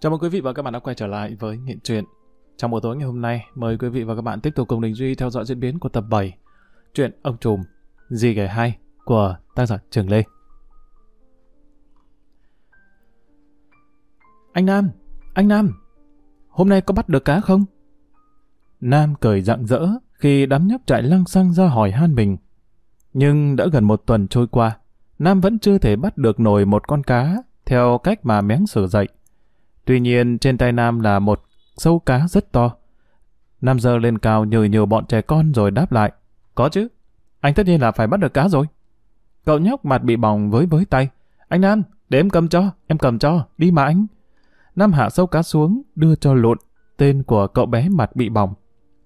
Chào mừng quý vị và các bạn đã quay trở lại với Nghệ truyện. Trong buổi tối ngày hôm nay, mời quý vị và các bạn tiếp tục cùng Đình Duy theo dõi diễn biến của tập 7 truyện Ông Trùm, Di Ghẻ 2 của tác giả Trường Lê. Anh Nam, anh Nam, hôm nay có bắt được cá không? Nam cười rạng rỡ khi đám nhóc chạy lăng xăng ra hỏi han mình. Nhưng đã gần một tuần trôi qua, Nam vẫn chưa thể bắt được nổi một con cá theo cách mà méng sử dạy. Tuy nhiên trên tay Nam là một sâu cá rất to. Nam giơ lên cao nhờ nhiều bọn trẻ con rồi đáp lại. Có chứ, anh tất nhiên là phải bắt được cá rồi. Cậu nhóc mặt bị bỏng với với tay. Anh Nam, để em cầm cho, em cầm cho, đi mà anh. Nam hạ sâu cá xuống, đưa cho lộn, tên của cậu bé mặt bị bỏng.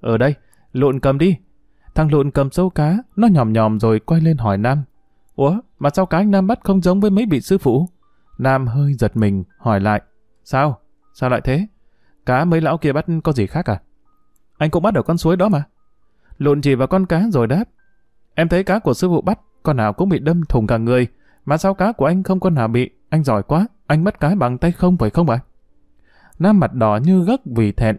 Ở đây, lộn cầm đi. Thằng lộn cầm sâu cá, nó nhòm nhòm rồi quay lên hỏi Nam. Ủa, mà sao cá anh Nam bắt không giống với mấy vị sư phụ? Nam hơi giật mình, hỏi lại. Sao? Sao lại thế? Cá mấy lão kia bắt có gì khác à? Anh cũng bắt ở con suối đó mà. lộn chỉ vào con cá rồi đáp. Em thấy cá của sư phụ bắt, con nào cũng bị đâm thùng cả người. Mà sao cá của anh không con nào bị? Anh giỏi quá, anh bắt cá bằng tay không phải không ạ? Nam mặt đỏ như gấc vì thẹn.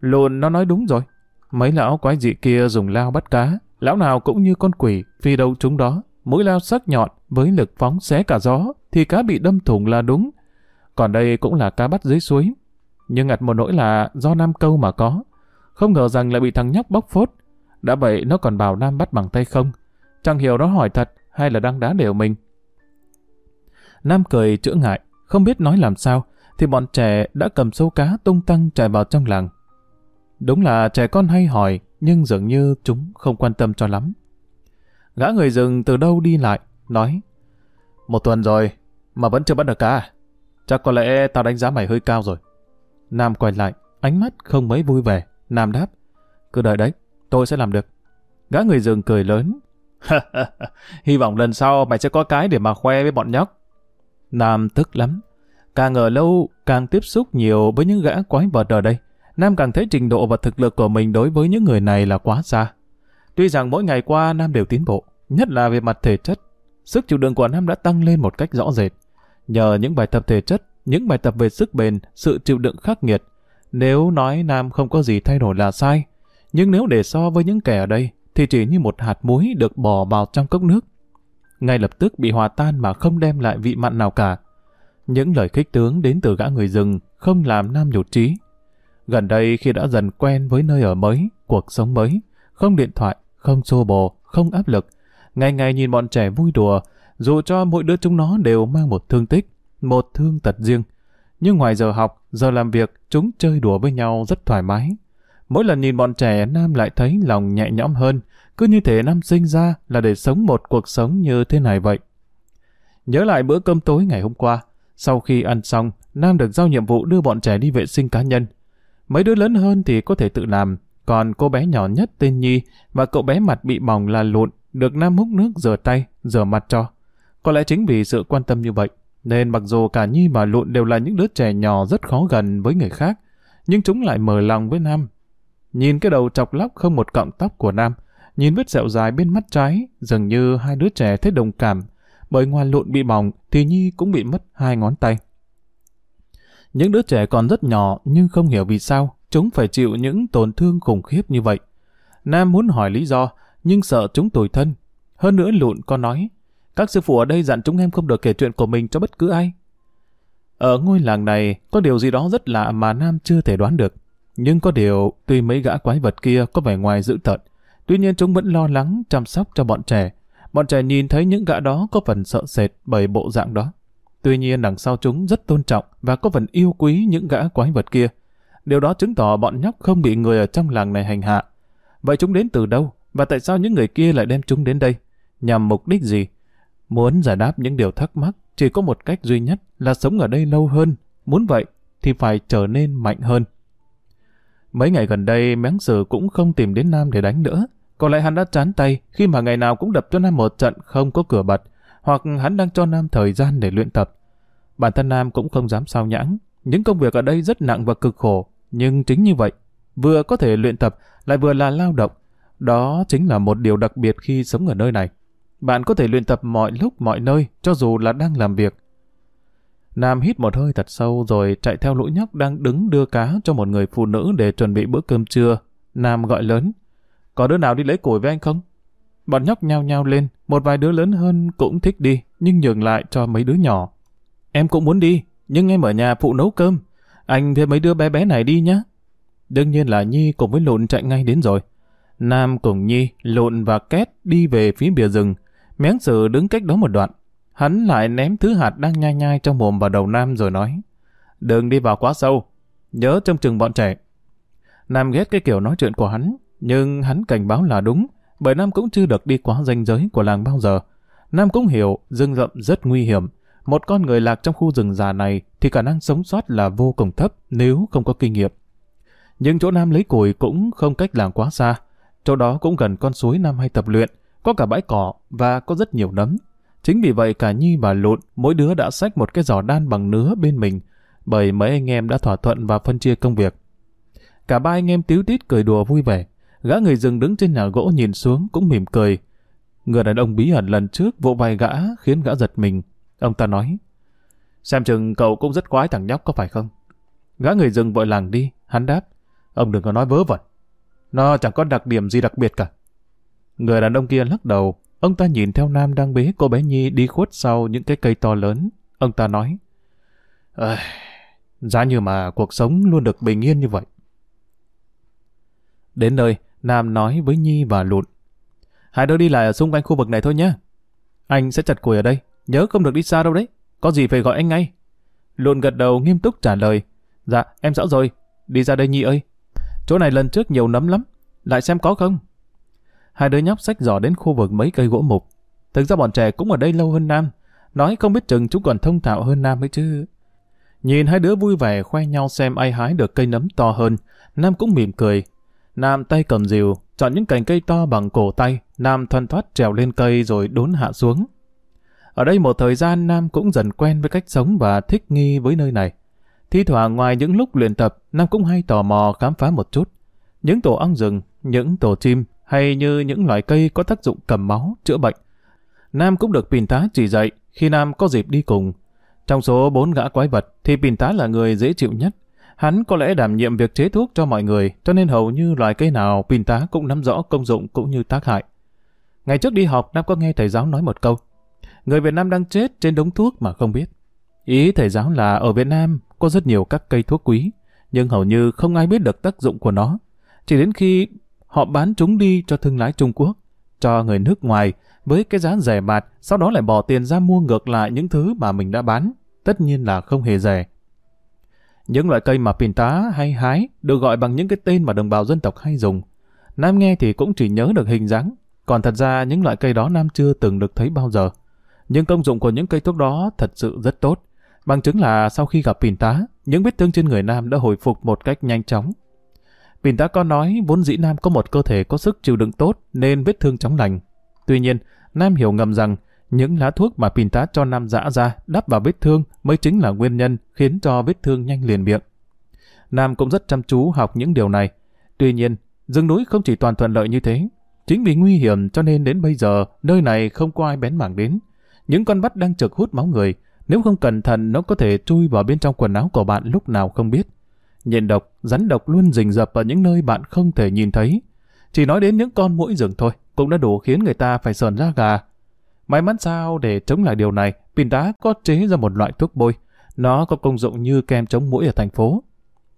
Lộn nó nói đúng rồi. Mấy lão quái dị kia dùng lao bắt cá, lão nào cũng như con quỷ, phi đâu chúng đó. Mũi lao sắc nhọn với lực phóng xé cả gió, thì cá bị đâm thủng là đúng. Còn đây cũng là cá bắt dưới suối. Nhưng ngặt một nỗi là do Nam câu mà có. Không ngờ rằng lại bị thằng nhóc bóc phốt. Đã vậy nó còn bảo Nam bắt bằng tay không. Chẳng hiểu nó hỏi thật hay là đang đá đều mình. Nam cười chữa ngại, không biết nói làm sao, thì bọn trẻ đã cầm sâu cá tung tăng chạy vào trong làng. Đúng là trẻ con hay hỏi, nhưng dường như chúng không quan tâm cho lắm. Gã người rừng từ đâu đi lại, nói Một tuần rồi, mà vẫn chưa bắt được cá à? Chắc có lẽ tao đánh giá mày hơi cao rồi. Nam quay lại, ánh mắt không mấy vui vẻ. Nam đáp, cứ đợi đấy, tôi sẽ làm được. Gã người rừng cười lớn. Hy vọng lần sau mày sẽ có cái để mà khoe với bọn nhóc. Nam tức lắm. Càng ở lâu, càng tiếp xúc nhiều với những gã quái vật ở đây. Nam càng thấy trình độ và thực lực của mình đối với những người này là quá xa. Tuy rằng mỗi ngày qua Nam đều tiến bộ, nhất là về mặt thể chất. Sức chịu đựng của Nam đã tăng lên một cách rõ rệt. Nhờ những bài tập thể chất, những bài tập về sức bền, sự chịu đựng khắc nghiệt, nếu nói Nam không có gì thay đổi là sai, nhưng nếu để so với những kẻ ở đây, thì chỉ như một hạt muối được bỏ vào trong cốc nước. Ngay lập tức bị hòa tan mà không đem lại vị mặn nào cả. Những lời khích tướng đến từ gã người rừng không làm Nam nhụt chí. Gần đây khi đã dần quen với nơi ở mới, cuộc sống mới, không điện thoại, không xô bồ, không áp lực, ngày ngày nhìn bọn trẻ vui đùa, dù cho mỗi đứa chúng nó đều mang một thương tích, một thương tật riêng. Nhưng ngoài giờ học, giờ làm việc, chúng chơi đùa với nhau rất thoải mái. Mỗi lần nhìn bọn trẻ, Nam lại thấy lòng nhẹ nhõm hơn, cứ như thể Nam sinh ra là để sống một cuộc sống như thế này vậy. Nhớ lại bữa cơm tối ngày hôm qua, sau khi ăn xong, Nam được giao nhiệm vụ đưa bọn trẻ đi vệ sinh cá nhân. Mấy đứa lớn hơn thì có thể tự làm, còn cô bé nhỏ nhất tên Nhi và cậu bé mặt bị bỏng là Lụn được Nam hút nước rửa tay, rửa mặt cho. Có lẽ chính vì sự quan tâm như vậy, nên mặc dù cả Nhi và Lụn đều là những đứa trẻ nhỏ rất khó gần với người khác, nhưng chúng lại mở lòng với Nam. Nhìn cái đầu chọc lóc không một cọng tóc của Nam, nhìn vết sẹo dài bên mắt trái, dường như hai đứa trẻ thấy đồng cảm, bởi ngoài Lụn bị bỏng thì Nhi cũng bị mất hai ngón tay. Những đứa trẻ còn rất nhỏ nhưng không hiểu vì sao chúng phải chịu những tổn thương khủng khiếp như vậy. Nam muốn hỏi lý do, nhưng sợ chúng tủi thân. Hơn nữa Lụn có nói, các sư phụ ở đây dặn chúng em không được kể chuyện của mình cho bất cứ ai. Ở ngôi làng này, có điều gì đó rất lạ mà Nam chưa thể đoán được. Nhưng có điều, tuy mấy gã quái vật kia có vẻ ngoài dữ tợn, tuy nhiên chúng vẫn lo lắng chăm sóc cho bọn trẻ. Bọn trẻ nhìn thấy những gã đó có phần sợ sệt bởi bộ dạng đó. Tuy nhiên đằng sau chúng rất tôn trọng và có phần yêu quý những gã quái vật kia. Điều đó chứng tỏ bọn nhóc không bị người ở trong làng này hành hạ. Vậy chúng đến từ đâu? Và tại sao những người kia lại đem chúng đến đây? Nhằm mục đích gì? Muốn giải đáp những điều thắc mắc, chỉ có một cách duy nhất là sống ở đây lâu hơn. Muốn vậy thì phải trở nên mạnh hơn. Mấy ngày gần đây, Máng Sử cũng không tìm đến Nam để đánh nữa. Còn lại hắn đã chán tay khi mà ngày nào cũng đập cho Nam một trận không có cửa bật, hoặc hắn đang cho Nam thời gian để luyện tập. Bản thân Nam cũng không dám sao nhãng. Những công việc ở đây rất nặng và cực khổ, nhưng chính như vậy, vừa có thể luyện tập, lại vừa là lao động. Đó chính là một điều đặc biệt khi sống ở nơi này. Bạn có thể luyện tập mọi lúc mọi nơi, cho dù là đang làm việc. Nam hít một hơi thật sâu rồi chạy theo lũ nhóc đang đứng đưa cá cho một người phụ nữ để chuẩn bị bữa cơm trưa. Nam gọi lớn. Có đứa nào đi lấy củi với anh không? Bọn nhóc nhao nhao lên, một vài đứa lớn hơn cũng thích đi, nhưng nhường lại cho mấy đứa nhỏ. Em cũng muốn đi, nhưng em ở nhà phụ nấu cơm. Anh thêm mấy đứa bé bé này đi nhé. Đương nhiên là Nhi cùng với Lụn chạy ngay đến rồi. Nam cùng Nhi, Lụn và Két đi về phía bìa rừng. Méng sử đứng cách đó một đoạn. Hắn lại ném thứ hạt đang nhai nhai trong mồm vào đầu Nam rồi nói. Đừng đi vào quá sâu. Nhớ trông chừng bọn trẻ. Nam ghét cái kiểu nói chuyện của hắn, nhưng hắn cảnh báo là đúng, bởi Nam cũng chưa được đi quá ranh giới của làng bao giờ. Nam cũng hiểu rừng rậm rất nguy hiểm. Một con người lạc trong khu rừng già này thì khả năng sống sót là vô cùng thấp nếu không có kinh nghiệm. Nhưng chỗ Nam lấy củi cũng không cách làng quá xa. Chỗ đó cũng gần con suối Nam hay tập luyện, có cả bãi cỏ và có rất nhiều nấm. Chính vì vậy cả Nhi và Lụn mỗi đứa đã xách một cái giỏ đan bằng nứa bên mình, bởi mấy anh em đã thỏa thuận và phân chia công việc. Cả ba anh em tiếu tít cười đùa vui vẻ. Gã người rừng đứng trên nhà gỗ nhìn xuống cũng mỉm cười. Người đàn ông bí ẩn lần trước vỗ vai gã khiến gã giật mình. Ông ta nói, xem chừng cậu cũng rất quái thằng nhóc có phải không? Gã người rừng vội làng đi, hắn đáp, ông đừng có nói vớ vẩn. Nó chẳng có đặc điểm gì đặc biệt cả. Người đàn ông kia lắc đầu, ông ta nhìn theo Nam đang bế cô bé Nhi đi khuất sau những cái cây to lớn. Ông ta nói, Ây, giá như mà cuộc sống luôn được bình yên như vậy. Đến nơi, Nam nói với Nhi và Lụn. Hai đứa đi lại ở xung quanh khu vực này thôi nhé. Anh sẽ chặt củi ở đây, nhớ không được đi xa đâu đấy. Có gì phải gọi anh ngay. Lụn gật đầu nghiêm túc trả lời. Dạ, em rõ rồi. Đi ra đây Nhi ơi. Chỗ này lần trước nhiều nấm lắm. Lại xem có không. Hai đứa nhóc xách giỏ đến khu vực mấy cây gỗ mục. Thực ra bọn trẻ cũng ở đây lâu hơn Nam. Nói không biết chừng chúng còn thông thạo hơn Nam ấy chứ. Nhìn hai đứa vui vẻ khoe nhau xem ai hái được cây nấm to hơn. Nam cũng mỉm cười, Nam tay cầm rìu, chọn những cành cây to bằng cổ tay, Nam thoăn thoát trèo lên cây rồi đốn hạ xuống. Ở đây một thời gian Nam cũng dần quen với cách sống và thích nghi với nơi này. Thi thoảng ngoài những lúc luyện tập, Nam cũng hay tò mò khám phá một chút. Những tổ ong rừng, những tổ chim, hay như những loài cây có tác dụng cầm máu, chữa bệnh. Nam cũng được Pìn Tá chỉ dạy khi Nam có dịp đi cùng. Trong số bốn gã quái vật thì Pìn Tá là người dễ chịu nhất. Hắn có lẽ đảm nhiệm việc chế thuốc cho mọi người, cho nên hầu như loài cây nào Pìn tá cũng nắm rõ công dụng cũng như tác hại. Ngày trước đi học, Nam có nghe thầy giáo nói một câu. Người Việt Nam đang chết trên đống thuốc mà không biết. Ý thầy giáo là ở Việt Nam có rất nhiều các cây thuốc quý, nhưng hầu như không ai biết được tác dụng của nó. Chỉ đến khi họ bán chúng đi cho thương lái Trung Quốc, cho người nước ngoài với cái giá rẻ mạt, sau đó lại bỏ tiền ra mua ngược lại những thứ mà mình đã bán. Tất nhiên là không hề rẻ. Những loại cây mà pìn tá hay hái được gọi bằng những cái tên mà đồng bào dân tộc hay dùng. Nam nghe thì cũng chỉ nhớ được hình dáng, còn thật ra những loại cây đó Nam chưa từng được thấy bao giờ. Nhưng công dụng của những cây thuốc đó thật sự rất tốt. Bằng chứng là sau khi gặp pìn tá, những vết thương trên người Nam đã hồi phục một cách nhanh chóng. Pin đã có nói vốn dĩ Nam có một cơ thể có sức chịu đựng tốt nên vết thương chóng lành. Tuy nhiên, Nam hiểu ngầm rằng những lá thuốc mà pin cho Nam dã ra đắp vào vết thương mới chính là nguyên nhân khiến cho vết thương nhanh liền miệng. Nam cũng rất chăm chú học những điều này. Tuy nhiên, rừng núi không chỉ toàn thuận lợi như thế. Chính vì nguy hiểm cho nên đến bây giờ nơi này không có ai bén mảng đến. Những con bắt đang trực hút máu người. Nếu không cẩn thận nó có thể chui vào bên trong quần áo của bạn lúc nào không biết. Nhện độc, rắn độc luôn rình rập ở những nơi bạn không thể nhìn thấy. Chỉ nói đến những con mũi rừng thôi cũng đã đủ khiến người ta phải sờn ra gà May mắn sao để chống lại điều này, pin đá có chế ra một loại thuốc bôi. Nó có công dụng như kem chống mũi ở thành phố.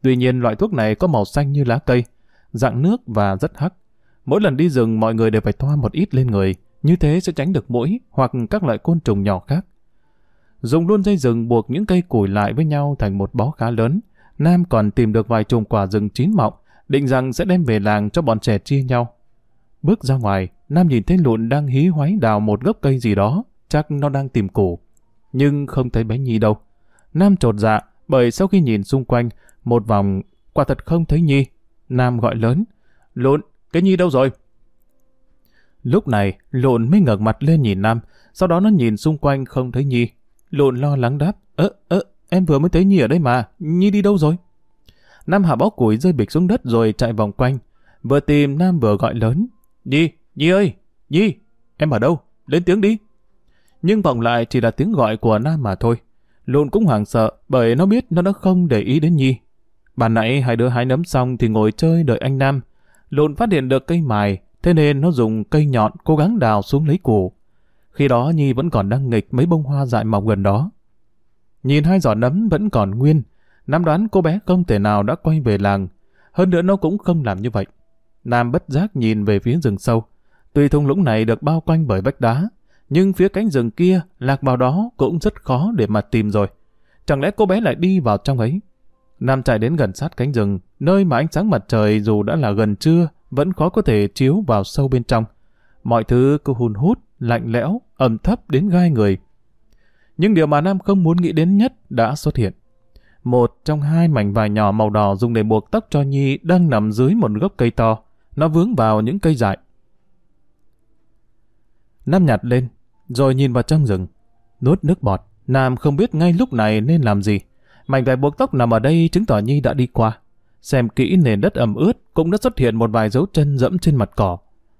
Tuy nhiên loại thuốc này có màu xanh như lá cây, dạng nước và rất hắc. Mỗi lần đi rừng mọi người đều phải thoa một ít lên người, như thế sẽ tránh được mũi hoặc các loại côn trùng nhỏ khác. Dùng luôn dây rừng buộc những cây củi lại với nhau thành một bó khá lớn. Nam còn tìm được vài chùm quả rừng chín mọng, định rằng sẽ đem về làng cho bọn trẻ chia nhau. Bước ra ngoài, Nam nhìn thấy lụn đang hí hoáy đào một gốc cây gì đó, chắc nó đang tìm củ. Nhưng không thấy bé Nhi đâu. Nam trột dạ, bởi sau khi nhìn xung quanh, một vòng, quả thật không thấy Nhi. Nam gọi lớn, lụn, cái Nhi đâu rồi? Lúc này, lụn mới ngẩng mặt lên nhìn Nam, sau đó nó nhìn xung quanh không thấy Nhi. Lụn lo lắng đáp, ơ, ơ, em vừa mới thấy Nhi ở đây mà, Nhi đi đâu rồi? Nam hạ bó củi rơi bịch xuống đất rồi chạy vòng quanh. Vừa tìm Nam vừa gọi lớn, Nhi, Nhi ơi, Nhi, em ở đâu? Lên tiếng đi. Nhưng vọng lại chỉ là tiếng gọi của Nam mà thôi. Lộn cũng hoảng sợ bởi nó biết nó đã không để ý đến Nhi. Bà nãy hai đứa hái nấm xong thì ngồi chơi đợi anh Nam. Lộn phát hiện được cây mài, thế nên nó dùng cây nhọn cố gắng đào xuống lấy củ. Khi đó Nhi vẫn còn đang nghịch mấy bông hoa dại mọc gần đó. Nhìn hai giỏ nấm vẫn còn nguyên, Nam đoán cô bé không thể nào đã quay về làng. Hơn nữa nó cũng không làm như vậy. Nam bất giác nhìn về phía rừng sâu. Tuy thung lũng này được bao quanh bởi vách đá, nhưng phía cánh rừng kia, lạc vào đó cũng rất khó để mà tìm rồi. Chẳng lẽ cô bé lại đi vào trong ấy? Nam chạy đến gần sát cánh rừng, nơi mà ánh sáng mặt trời dù đã là gần trưa, vẫn khó có thể chiếu vào sâu bên trong. Mọi thứ cứ hùn hút, lạnh lẽo, ẩm thấp đến gai người. Nhưng điều mà Nam không muốn nghĩ đến nhất đã xuất hiện. Một trong hai mảnh vải nhỏ màu đỏ dùng để buộc tóc cho Nhi đang nằm dưới một gốc cây to. Nó vướng vào những cây dại. Nam nhặt lên, rồi nhìn vào trong rừng. Nuốt nước bọt, Nam không biết ngay lúc này nên làm gì. Mảnh vải buộc tóc nằm ở đây chứng tỏ Nhi đã đi qua. Xem kỹ nền đất ẩm ướt cũng đã xuất hiện một vài dấu chân dẫm trên mặt cỏ.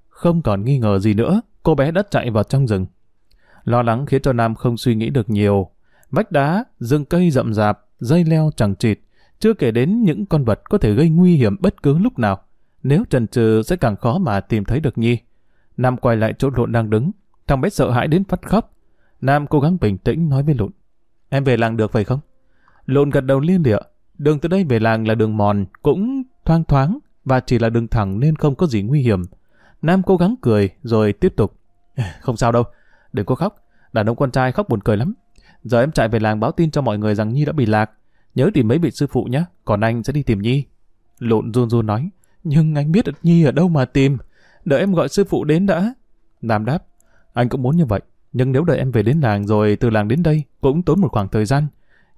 Không còn nghi ngờ gì nữa, cô bé đã chạy vào trong rừng. Lo lắng khiến cho Nam không suy nghĩ được nhiều. Vách đá, rừng cây rậm rạp, dây leo chẳng chịt, chưa kể đến những con vật có thể gây nguy hiểm bất cứ lúc nào. Nếu trần trừ sẽ càng khó mà tìm thấy được Nhi. Nam quay lại chỗ lộn đang đứng, thằng bé sợ hãi đến phát khóc. Nam cố gắng bình tĩnh nói với lộn. Em về làng được phải không? Lộn gật đầu liên địa. Đường từ đây về làng là đường mòn, cũng thoang thoáng, và chỉ là đường thẳng nên không có gì nguy hiểm. Nam cố gắng cười, rồi tiếp tục. Không sao đâu, đừng có khóc. Đàn ông con trai khóc buồn cười lắm. Giờ em chạy về làng báo tin cho mọi người rằng Nhi đã bị lạc. Nhớ tìm mấy vị sư phụ nhé, còn anh sẽ đi tìm Nhi. Lộn run run nói, nhưng anh biết Nhi ở đâu mà tìm. Đợi em gọi sư phụ đến đã. Nam đáp, anh cũng muốn như vậy. Nhưng nếu đợi em về đến làng rồi từ làng đến đây cũng tốn một khoảng thời gian.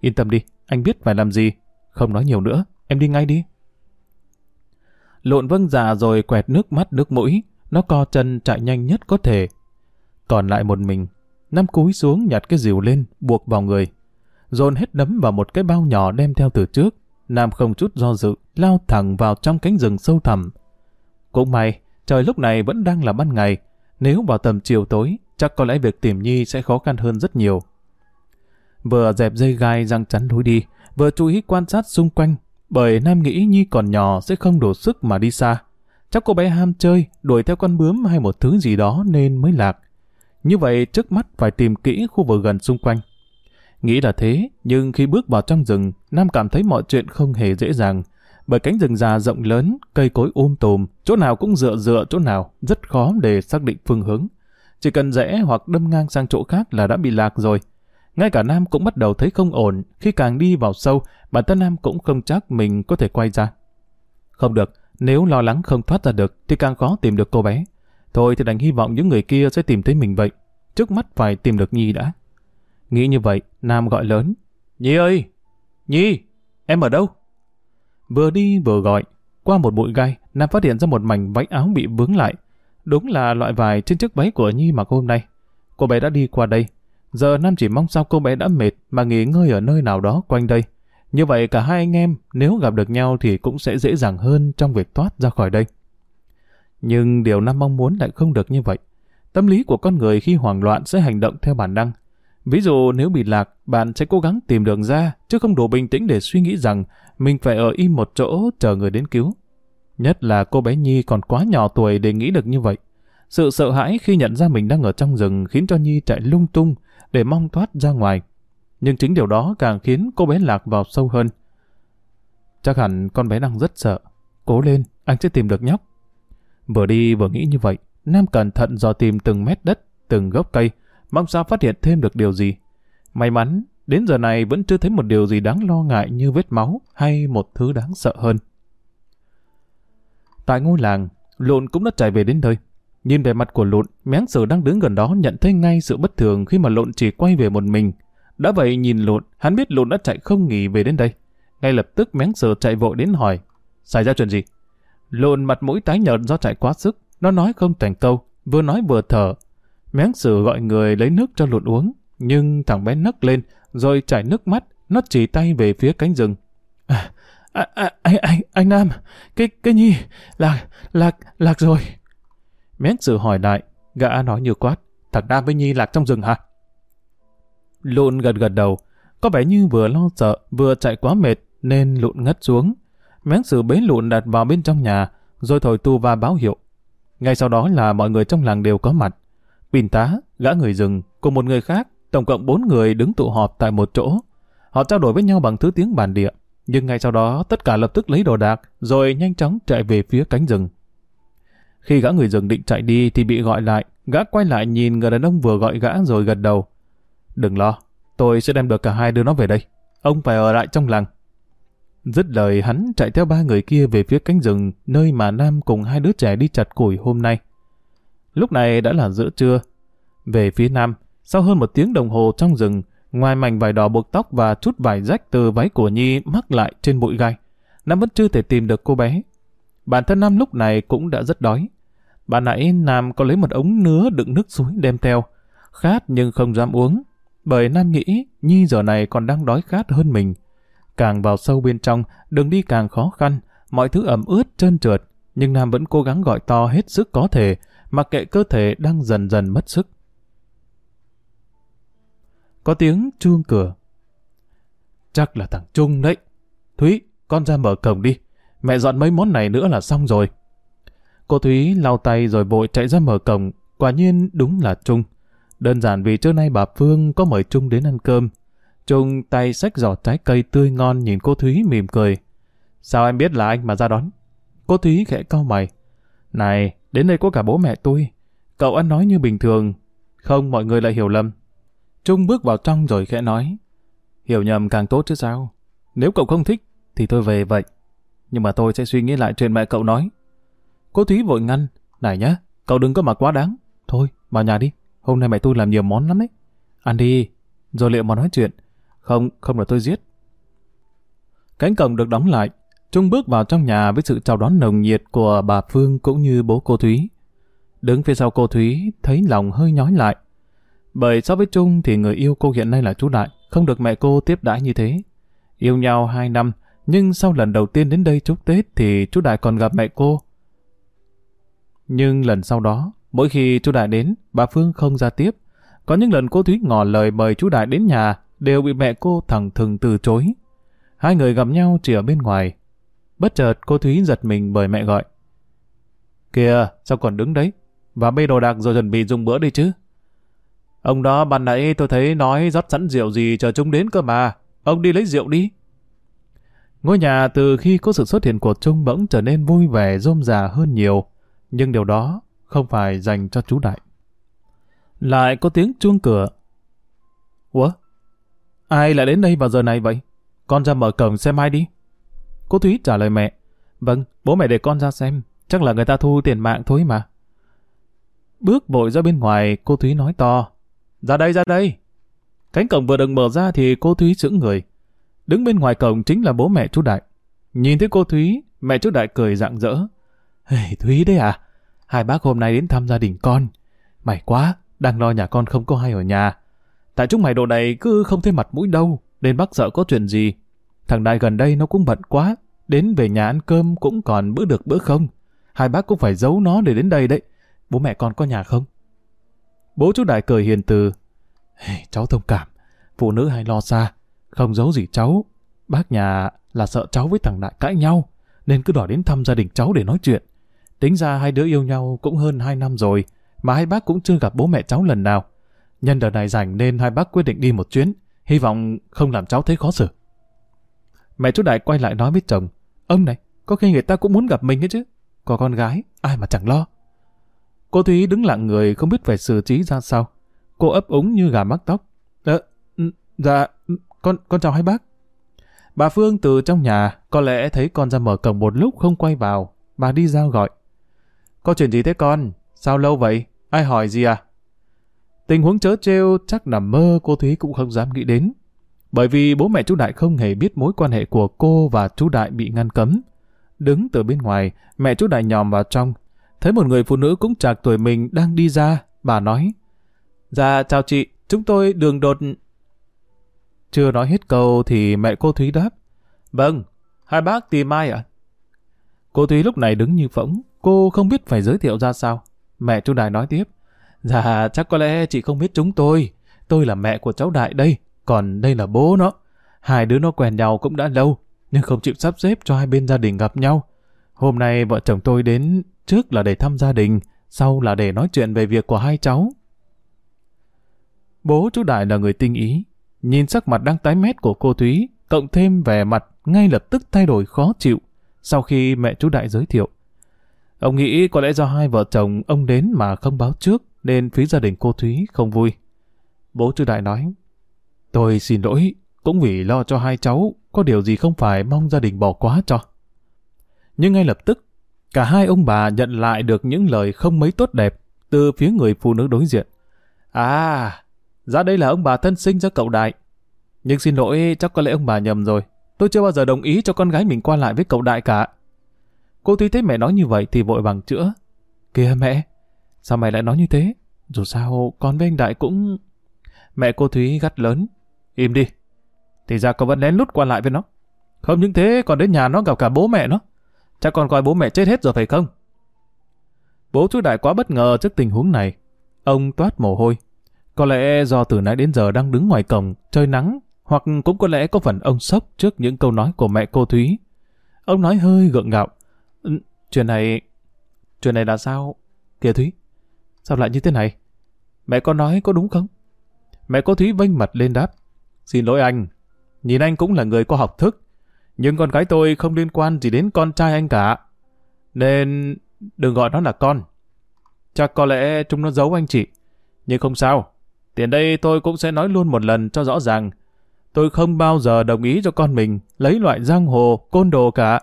Yên tâm đi, anh biết phải làm gì. Không nói nhiều nữa, em đi ngay đi. Lộn vâng già rồi quẹt nước mắt nước mũi, nó co chân chạy nhanh nhất có thể. Còn lại một mình, Nam cúi xuống nhặt cái rìu lên, buộc vào người. Dồn hết nấm vào một cái bao nhỏ đem theo từ trước. Nam không chút do dự, lao thẳng vào trong cánh rừng sâu thẳm. Cũng may, trời lúc này vẫn đang là ban ngày. Nếu vào tầm chiều tối, chắc có lẽ việc tìm Nhi sẽ khó khăn hơn rất nhiều. Vừa dẹp dây gai răng chắn lối đi, vừa chú ý quan sát xung quanh, bởi Nam nghĩ Nhi còn nhỏ sẽ không đủ sức mà đi xa. Chắc cô bé ham chơi, đuổi theo con bướm hay một thứ gì đó nên mới lạc. Như vậy trước mắt phải tìm kỹ khu vực gần xung quanh. Nghĩ là thế, nhưng khi bước vào trong rừng, Nam cảm thấy mọi chuyện không hề dễ dàng. Bởi cánh rừng già rộng lớn, cây cối um tùm, chỗ nào cũng dựa dựa chỗ nào, rất khó để xác định phương hướng. Chỉ cần rẽ hoặc đâm ngang sang chỗ khác là đã bị lạc rồi. Ngay cả Nam cũng bắt đầu thấy không ổn, khi càng đi vào sâu, bản thân Nam cũng không chắc mình có thể quay ra. Không được, nếu lo lắng không thoát ra được thì càng khó tìm được cô bé. Thôi thì đành hy vọng những người kia sẽ tìm thấy mình vậy. Trước mắt phải tìm được Nhi đã. Nghĩ như vậy, Nam gọi lớn. Nhi ơi! Nhi! Em ở đâu? Vừa đi vừa gọi. Qua một bụi gai, Nam phát hiện ra một mảnh váy áo bị vướng lại. Đúng là loại vải trên chiếc váy của Nhi mặc hôm nay. Cô bé đã đi qua đây. Giờ Nam chỉ mong sao cô bé đã mệt mà nghỉ ngơi ở nơi nào đó quanh đây. Như vậy cả hai anh em nếu gặp được nhau thì cũng sẽ dễ dàng hơn trong việc thoát ra khỏi đây. Nhưng điều Nam mong muốn lại không được như vậy. Tâm lý của con người khi hoảng loạn sẽ hành động theo bản năng. Ví dụ nếu bị lạc, bạn sẽ cố gắng tìm đường ra, chứ không đủ bình tĩnh để suy nghĩ rằng mình phải ở im một chỗ chờ người đến cứu. Nhất là cô bé Nhi còn quá nhỏ tuổi để nghĩ được như vậy. Sự sợ hãi khi nhận ra mình đang ở trong rừng khiến cho Nhi chạy lung tung để mong thoát ra ngoài. Nhưng chính điều đó càng khiến cô bé lạc vào sâu hơn. Chắc hẳn con bé đang rất sợ. Cố lên, anh sẽ tìm được nhóc. Vừa đi vừa nghĩ như vậy, Nam cẩn thận dò tìm từng mét đất, từng gốc cây, mong sao phát hiện thêm được điều gì. May mắn, đến giờ này vẫn chưa thấy một điều gì đáng lo ngại như vết máu hay một thứ đáng sợ hơn. Tại ngôi làng, Lộn cũng đã chạy về đến nơi. Nhìn về mặt của Lộn, méng sử đang đứng gần đó nhận thấy ngay sự bất thường khi mà Lộn chỉ quay về một mình. Đã vậy nhìn Lộn, hắn biết Lộn đã chạy không nghỉ về đến đây. Ngay lập tức méng sử chạy vội đến hỏi, xảy ra chuyện gì? Lộn mặt mũi tái nhợt do chạy quá sức, nó nói không thành câu, vừa nói vừa thở. Méng sử gọi người lấy nước cho lộn uống, nhưng thằng bé nấc lên, rồi chảy nước mắt, nó chỉ tay về phía cánh rừng. À, à, à, anh, anh, anh Nam, cái, cái nhi, lạc, lạc, lạc rồi. Méng sử hỏi lại, gã nói như quát, thằng Nam với Nhi lạc trong rừng hả? Lụn gật gật đầu, Có vẻ như vừa lo sợ, vừa chạy quá mệt, nên lụn ngất xuống méng sự bế lụn đặt vào bên trong nhà, rồi thổi tu và báo hiệu. Ngay sau đó là mọi người trong làng đều có mặt. Pin tá, gã người rừng, cùng một người khác, tổng cộng bốn người đứng tụ họp tại một chỗ. Họ trao đổi với nhau bằng thứ tiếng bản địa, nhưng ngay sau đó tất cả lập tức lấy đồ đạc, rồi nhanh chóng chạy về phía cánh rừng. Khi gã người rừng định chạy đi thì bị gọi lại, gã quay lại nhìn người đàn ông vừa gọi gã rồi gật đầu. Đừng lo, tôi sẽ đem được cả hai đứa nó về đây. Ông phải ở lại trong làng. Dứt lời hắn chạy theo ba người kia về phía cánh rừng, nơi mà Nam cùng hai đứa trẻ đi chặt củi hôm nay. Lúc này đã là giữa trưa. Về phía Nam, sau hơn một tiếng đồng hồ trong rừng, ngoài mảnh vải đỏ buộc tóc và chút vải rách từ váy của Nhi mắc lại trên bụi gai, Nam vẫn chưa thể tìm được cô bé. Bản thân Nam lúc này cũng đã rất đói. Bạn nãy Nam có lấy một ống nứa đựng nước suối đem theo, khát nhưng không dám uống, bởi Nam nghĩ Nhi giờ này còn đang đói khát hơn mình. Càng vào sâu bên trong, đường đi càng khó khăn, mọi thứ ẩm ướt, trơn trượt, nhưng Nam vẫn cố gắng gọi to hết sức có thể, mặc kệ cơ thể đang dần dần mất sức. Có tiếng chuông cửa. Chắc là thằng Trung đấy. Thúy, con ra mở cổng đi. Mẹ dọn mấy món này nữa là xong rồi. Cô Thúy lau tay rồi vội chạy ra mở cổng. Quả nhiên đúng là Trung. Đơn giản vì trưa nay bà Phương có mời Trung đến ăn cơm. Trung tay xách giỏ trái cây tươi ngon nhìn cô Thúy mỉm cười. Sao em biết là anh mà ra đón? Cô Thúy khẽ cau mày. Này, đến đây có cả bố mẹ tôi. Cậu ăn nói như bình thường. Không, mọi người lại hiểu lầm. Trung bước vào trong rồi khẽ nói. Hiểu nhầm càng tốt chứ sao. Nếu cậu không thích, thì tôi về vậy. Nhưng mà tôi sẽ suy nghĩ lại chuyện mẹ cậu nói. Cô Thúy vội ngăn. Này nhá, cậu đừng có mà quá đáng. Thôi, vào nhà đi. Hôm nay mẹ tôi làm nhiều món lắm đấy. Ăn đi, rồi liệu mà nói chuyện. Không, không là tôi giết. Cánh cổng được đóng lại. Trung bước vào trong nhà với sự chào đón nồng nhiệt của bà Phương cũng như bố cô Thúy. Đứng phía sau cô Thúy, thấy lòng hơi nhói lại. Bởi so với Trung thì người yêu cô hiện nay là chú Đại, không được mẹ cô tiếp đãi như thế. Yêu nhau hai năm, nhưng sau lần đầu tiên đến đây chúc Tết thì chú Đại còn gặp mẹ cô. Nhưng lần sau đó, mỗi khi chú Đại đến, bà Phương không ra tiếp. Có những lần cô Thúy ngỏ lời mời chú Đại đến nhà, đều bị mẹ cô thẳng thừng từ chối. Hai người gặp nhau chỉ ở bên ngoài. Bất chợt cô Thúy giật mình bởi mẹ gọi. Kìa, sao còn đứng đấy? Và bê đồ đạc rồi chuẩn bị dùng bữa đi chứ. Ông đó ban nãy tôi thấy nói rót sẵn rượu gì chờ chúng đến cơ mà. Ông đi lấy rượu đi. Ngôi nhà từ khi có sự xuất hiện của Trung bỗng trở nên vui vẻ rôm rà hơn nhiều. Nhưng điều đó không phải dành cho chú Đại. Lại có tiếng chuông cửa. Ủa? Ai lại đến đây vào giờ này vậy? Con ra mở cổng xem ai đi. Cô Thúy trả lời mẹ. Vâng, bố mẹ để con ra xem. Chắc là người ta thu tiền mạng thôi mà. Bước vội ra bên ngoài, cô Thúy nói to. Ra đây, ra đây. Cánh cổng vừa được mở ra thì cô Thúy sững người. Đứng bên ngoài cổng chính là bố mẹ chú Đại. Nhìn thấy cô Thúy, mẹ chú Đại cười rạng rỡ. Hey, Thúy đấy à? Hai bác hôm nay đến thăm gia đình con. May quá, đang lo nhà con không có ai ở nhà. Tại chúng mày đồ này cứ không thấy mặt mũi đâu, nên bác sợ có chuyện gì. Thằng Đại gần đây nó cũng bận quá, đến về nhà ăn cơm cũng còn bữa được bữa không. Hai bác cũng phải giấu nó để đến đây đấy. Bố mẹ con có nhà không? Bố chú Đại cười hiền từ. Hey, cháu thông cảm, phụ nữ hay lo xa, không giấu gì cháu. Bác nhà là sợ cháu với thằng Đại cãi nhau, nên cứ đòi đến thăm gia đình cháu để nói chuyện. Tính ra hai đứa yêu nhau cũng hơn hai năm rồi, mà hai bác cũng chưa gặp bố mẹ cháu lần nào. Nhân đợt này rảnh nên hai bác quyết định đi một chuyến, hy vọng không làm cháu thấy khó xử. Mẹ chú Đại quay lại nói với chồng, ông này, có khi người ta cũng muốn gặp mình ấy chứ. Có con gái, ai mà chẳng lo. Cô Thúy đứng lặng người không biết phải xử trí ra sao. Cô ấp úng như gà mắc tóc. Ờ, ừ, dạ, ừ, con con chào hai bác. Bà Phương từ trong nhà, có lẽ thấy con ra mở cổng một lúc không quay vào. Bà đi ra gọi. Có chuyện gì thế con? Sao lâu vậy? Ai hỏi gì à? Tình huống chớ trêu chắc nằm mơ cô Thúy cũng không dám nghĩ đến. Bởi vì bố mẹ chú Đại không hề biết mối quan hệ của cô và chú Đại bị ngăn cấm. Đứng từ bên ngoài, mẹ chú Đại nhòm vào trong, Thấy một người phụ nữ cũng chạc tuổi mình đang đi ra, bà nói. Dạ, chào chị, chúng tôi đường đột... Chưa nói hết câu thì mẹ cô Thúy đáp. Vâng, hai bác tìm ai ạ? Cô Thúy lúc này đứng như phỗng, cô không biết phải giới thiệu ra sao. Mẹ chú Đại nói tiếp. Dạ, chắc có lẽ chị không biết chúng tôi. Tôi là mẹ của cháu Đại đây, Còn đây là bố nó. Hai đứa nó quen nhau cũng đã lâu, nhưng không chịu sắp xếp cho hai bên gia đình gặp nhau. Hôm nay vợ chồng tôi đến trước là để thăm gia đình, sau là để nói chuyện về việc của hai cháu. Bố chú Đại là người tinh ý, nhìn sắc mặt đang tái mét của cô Thúy, cộng thêm vẻ mặt ngay lập tức thay đổi khó chịu sau khi mẹ chú Đại giới thiệu. Ông nghĩ có lẽ do hai vợ chồng ông đến mà không báo trước nên phía gia đình cô Thúy không vui. Bố chú Đại nói, tôi xin lỗi, cũng vì lo cho hai cháu, có điều gì không phải mong gia đình bỏ quá cho. Nhưng ngay lập tức, cả hai ông bà nhận lại được những lời không mấy tốt đẹp từ phía người phụ nữ đối diện. À, ra đây là ông bà thân sinh cho cậu Đại. Nhưng xin lỗi, chắc có lẽ ông bà nhầm rồi. Tôi chưa bao giờ đồng ý cho con gái mình qua lại với cậu Đại cả. Cô Thúy thấy mẹ nói như vậy thì vội bằng chữa. Kìa mẹ, sao mày lại nói như thế? Dù sao, con với anh Đại cũng... Mẹ cô Thúy gắt lớn. Im đi. Thì ra cậu vẫn lén lút qua lại với nó. Không những thế còn đến nhà nó gặp cả bố mẹ nó. Chắc còn coi bố mẹ chết hết rồi phải không? Bố chú Đại quá bất ngờ trước tình huống này. Ông toát mồ hôi. Có lẽ do từ nãy đến giờ đang đứng ngoài cổng, chơi nắng, hoặc cũng có lẽ có phần ông sốc trước những câu nói của mẹ cô Thúy. Ông nói hơi gượng gạo. Ừ, chuyện này... Chuyện này là sao? Kìa Thúy, sao lại như thế này? Mẹ con nói có đúng không? Mẹ cô Thúy vênh mặt lên đáp. Xin lỗi anh, nhìn anh cũng là người có học thức, nhưng con gái tôi không liên quan gì đến con trai anh cả. Nên đừng gọi nó là con. Chắc có lẽ chúng nó giấu anh chị. Nhưng không sao, tiền đây tôi cũng sẽ nói luôn một lần cho rõ ràng. Tôi không bao giờ đồng ý cho con mình lấy loại giang hồ, côn đồ cả.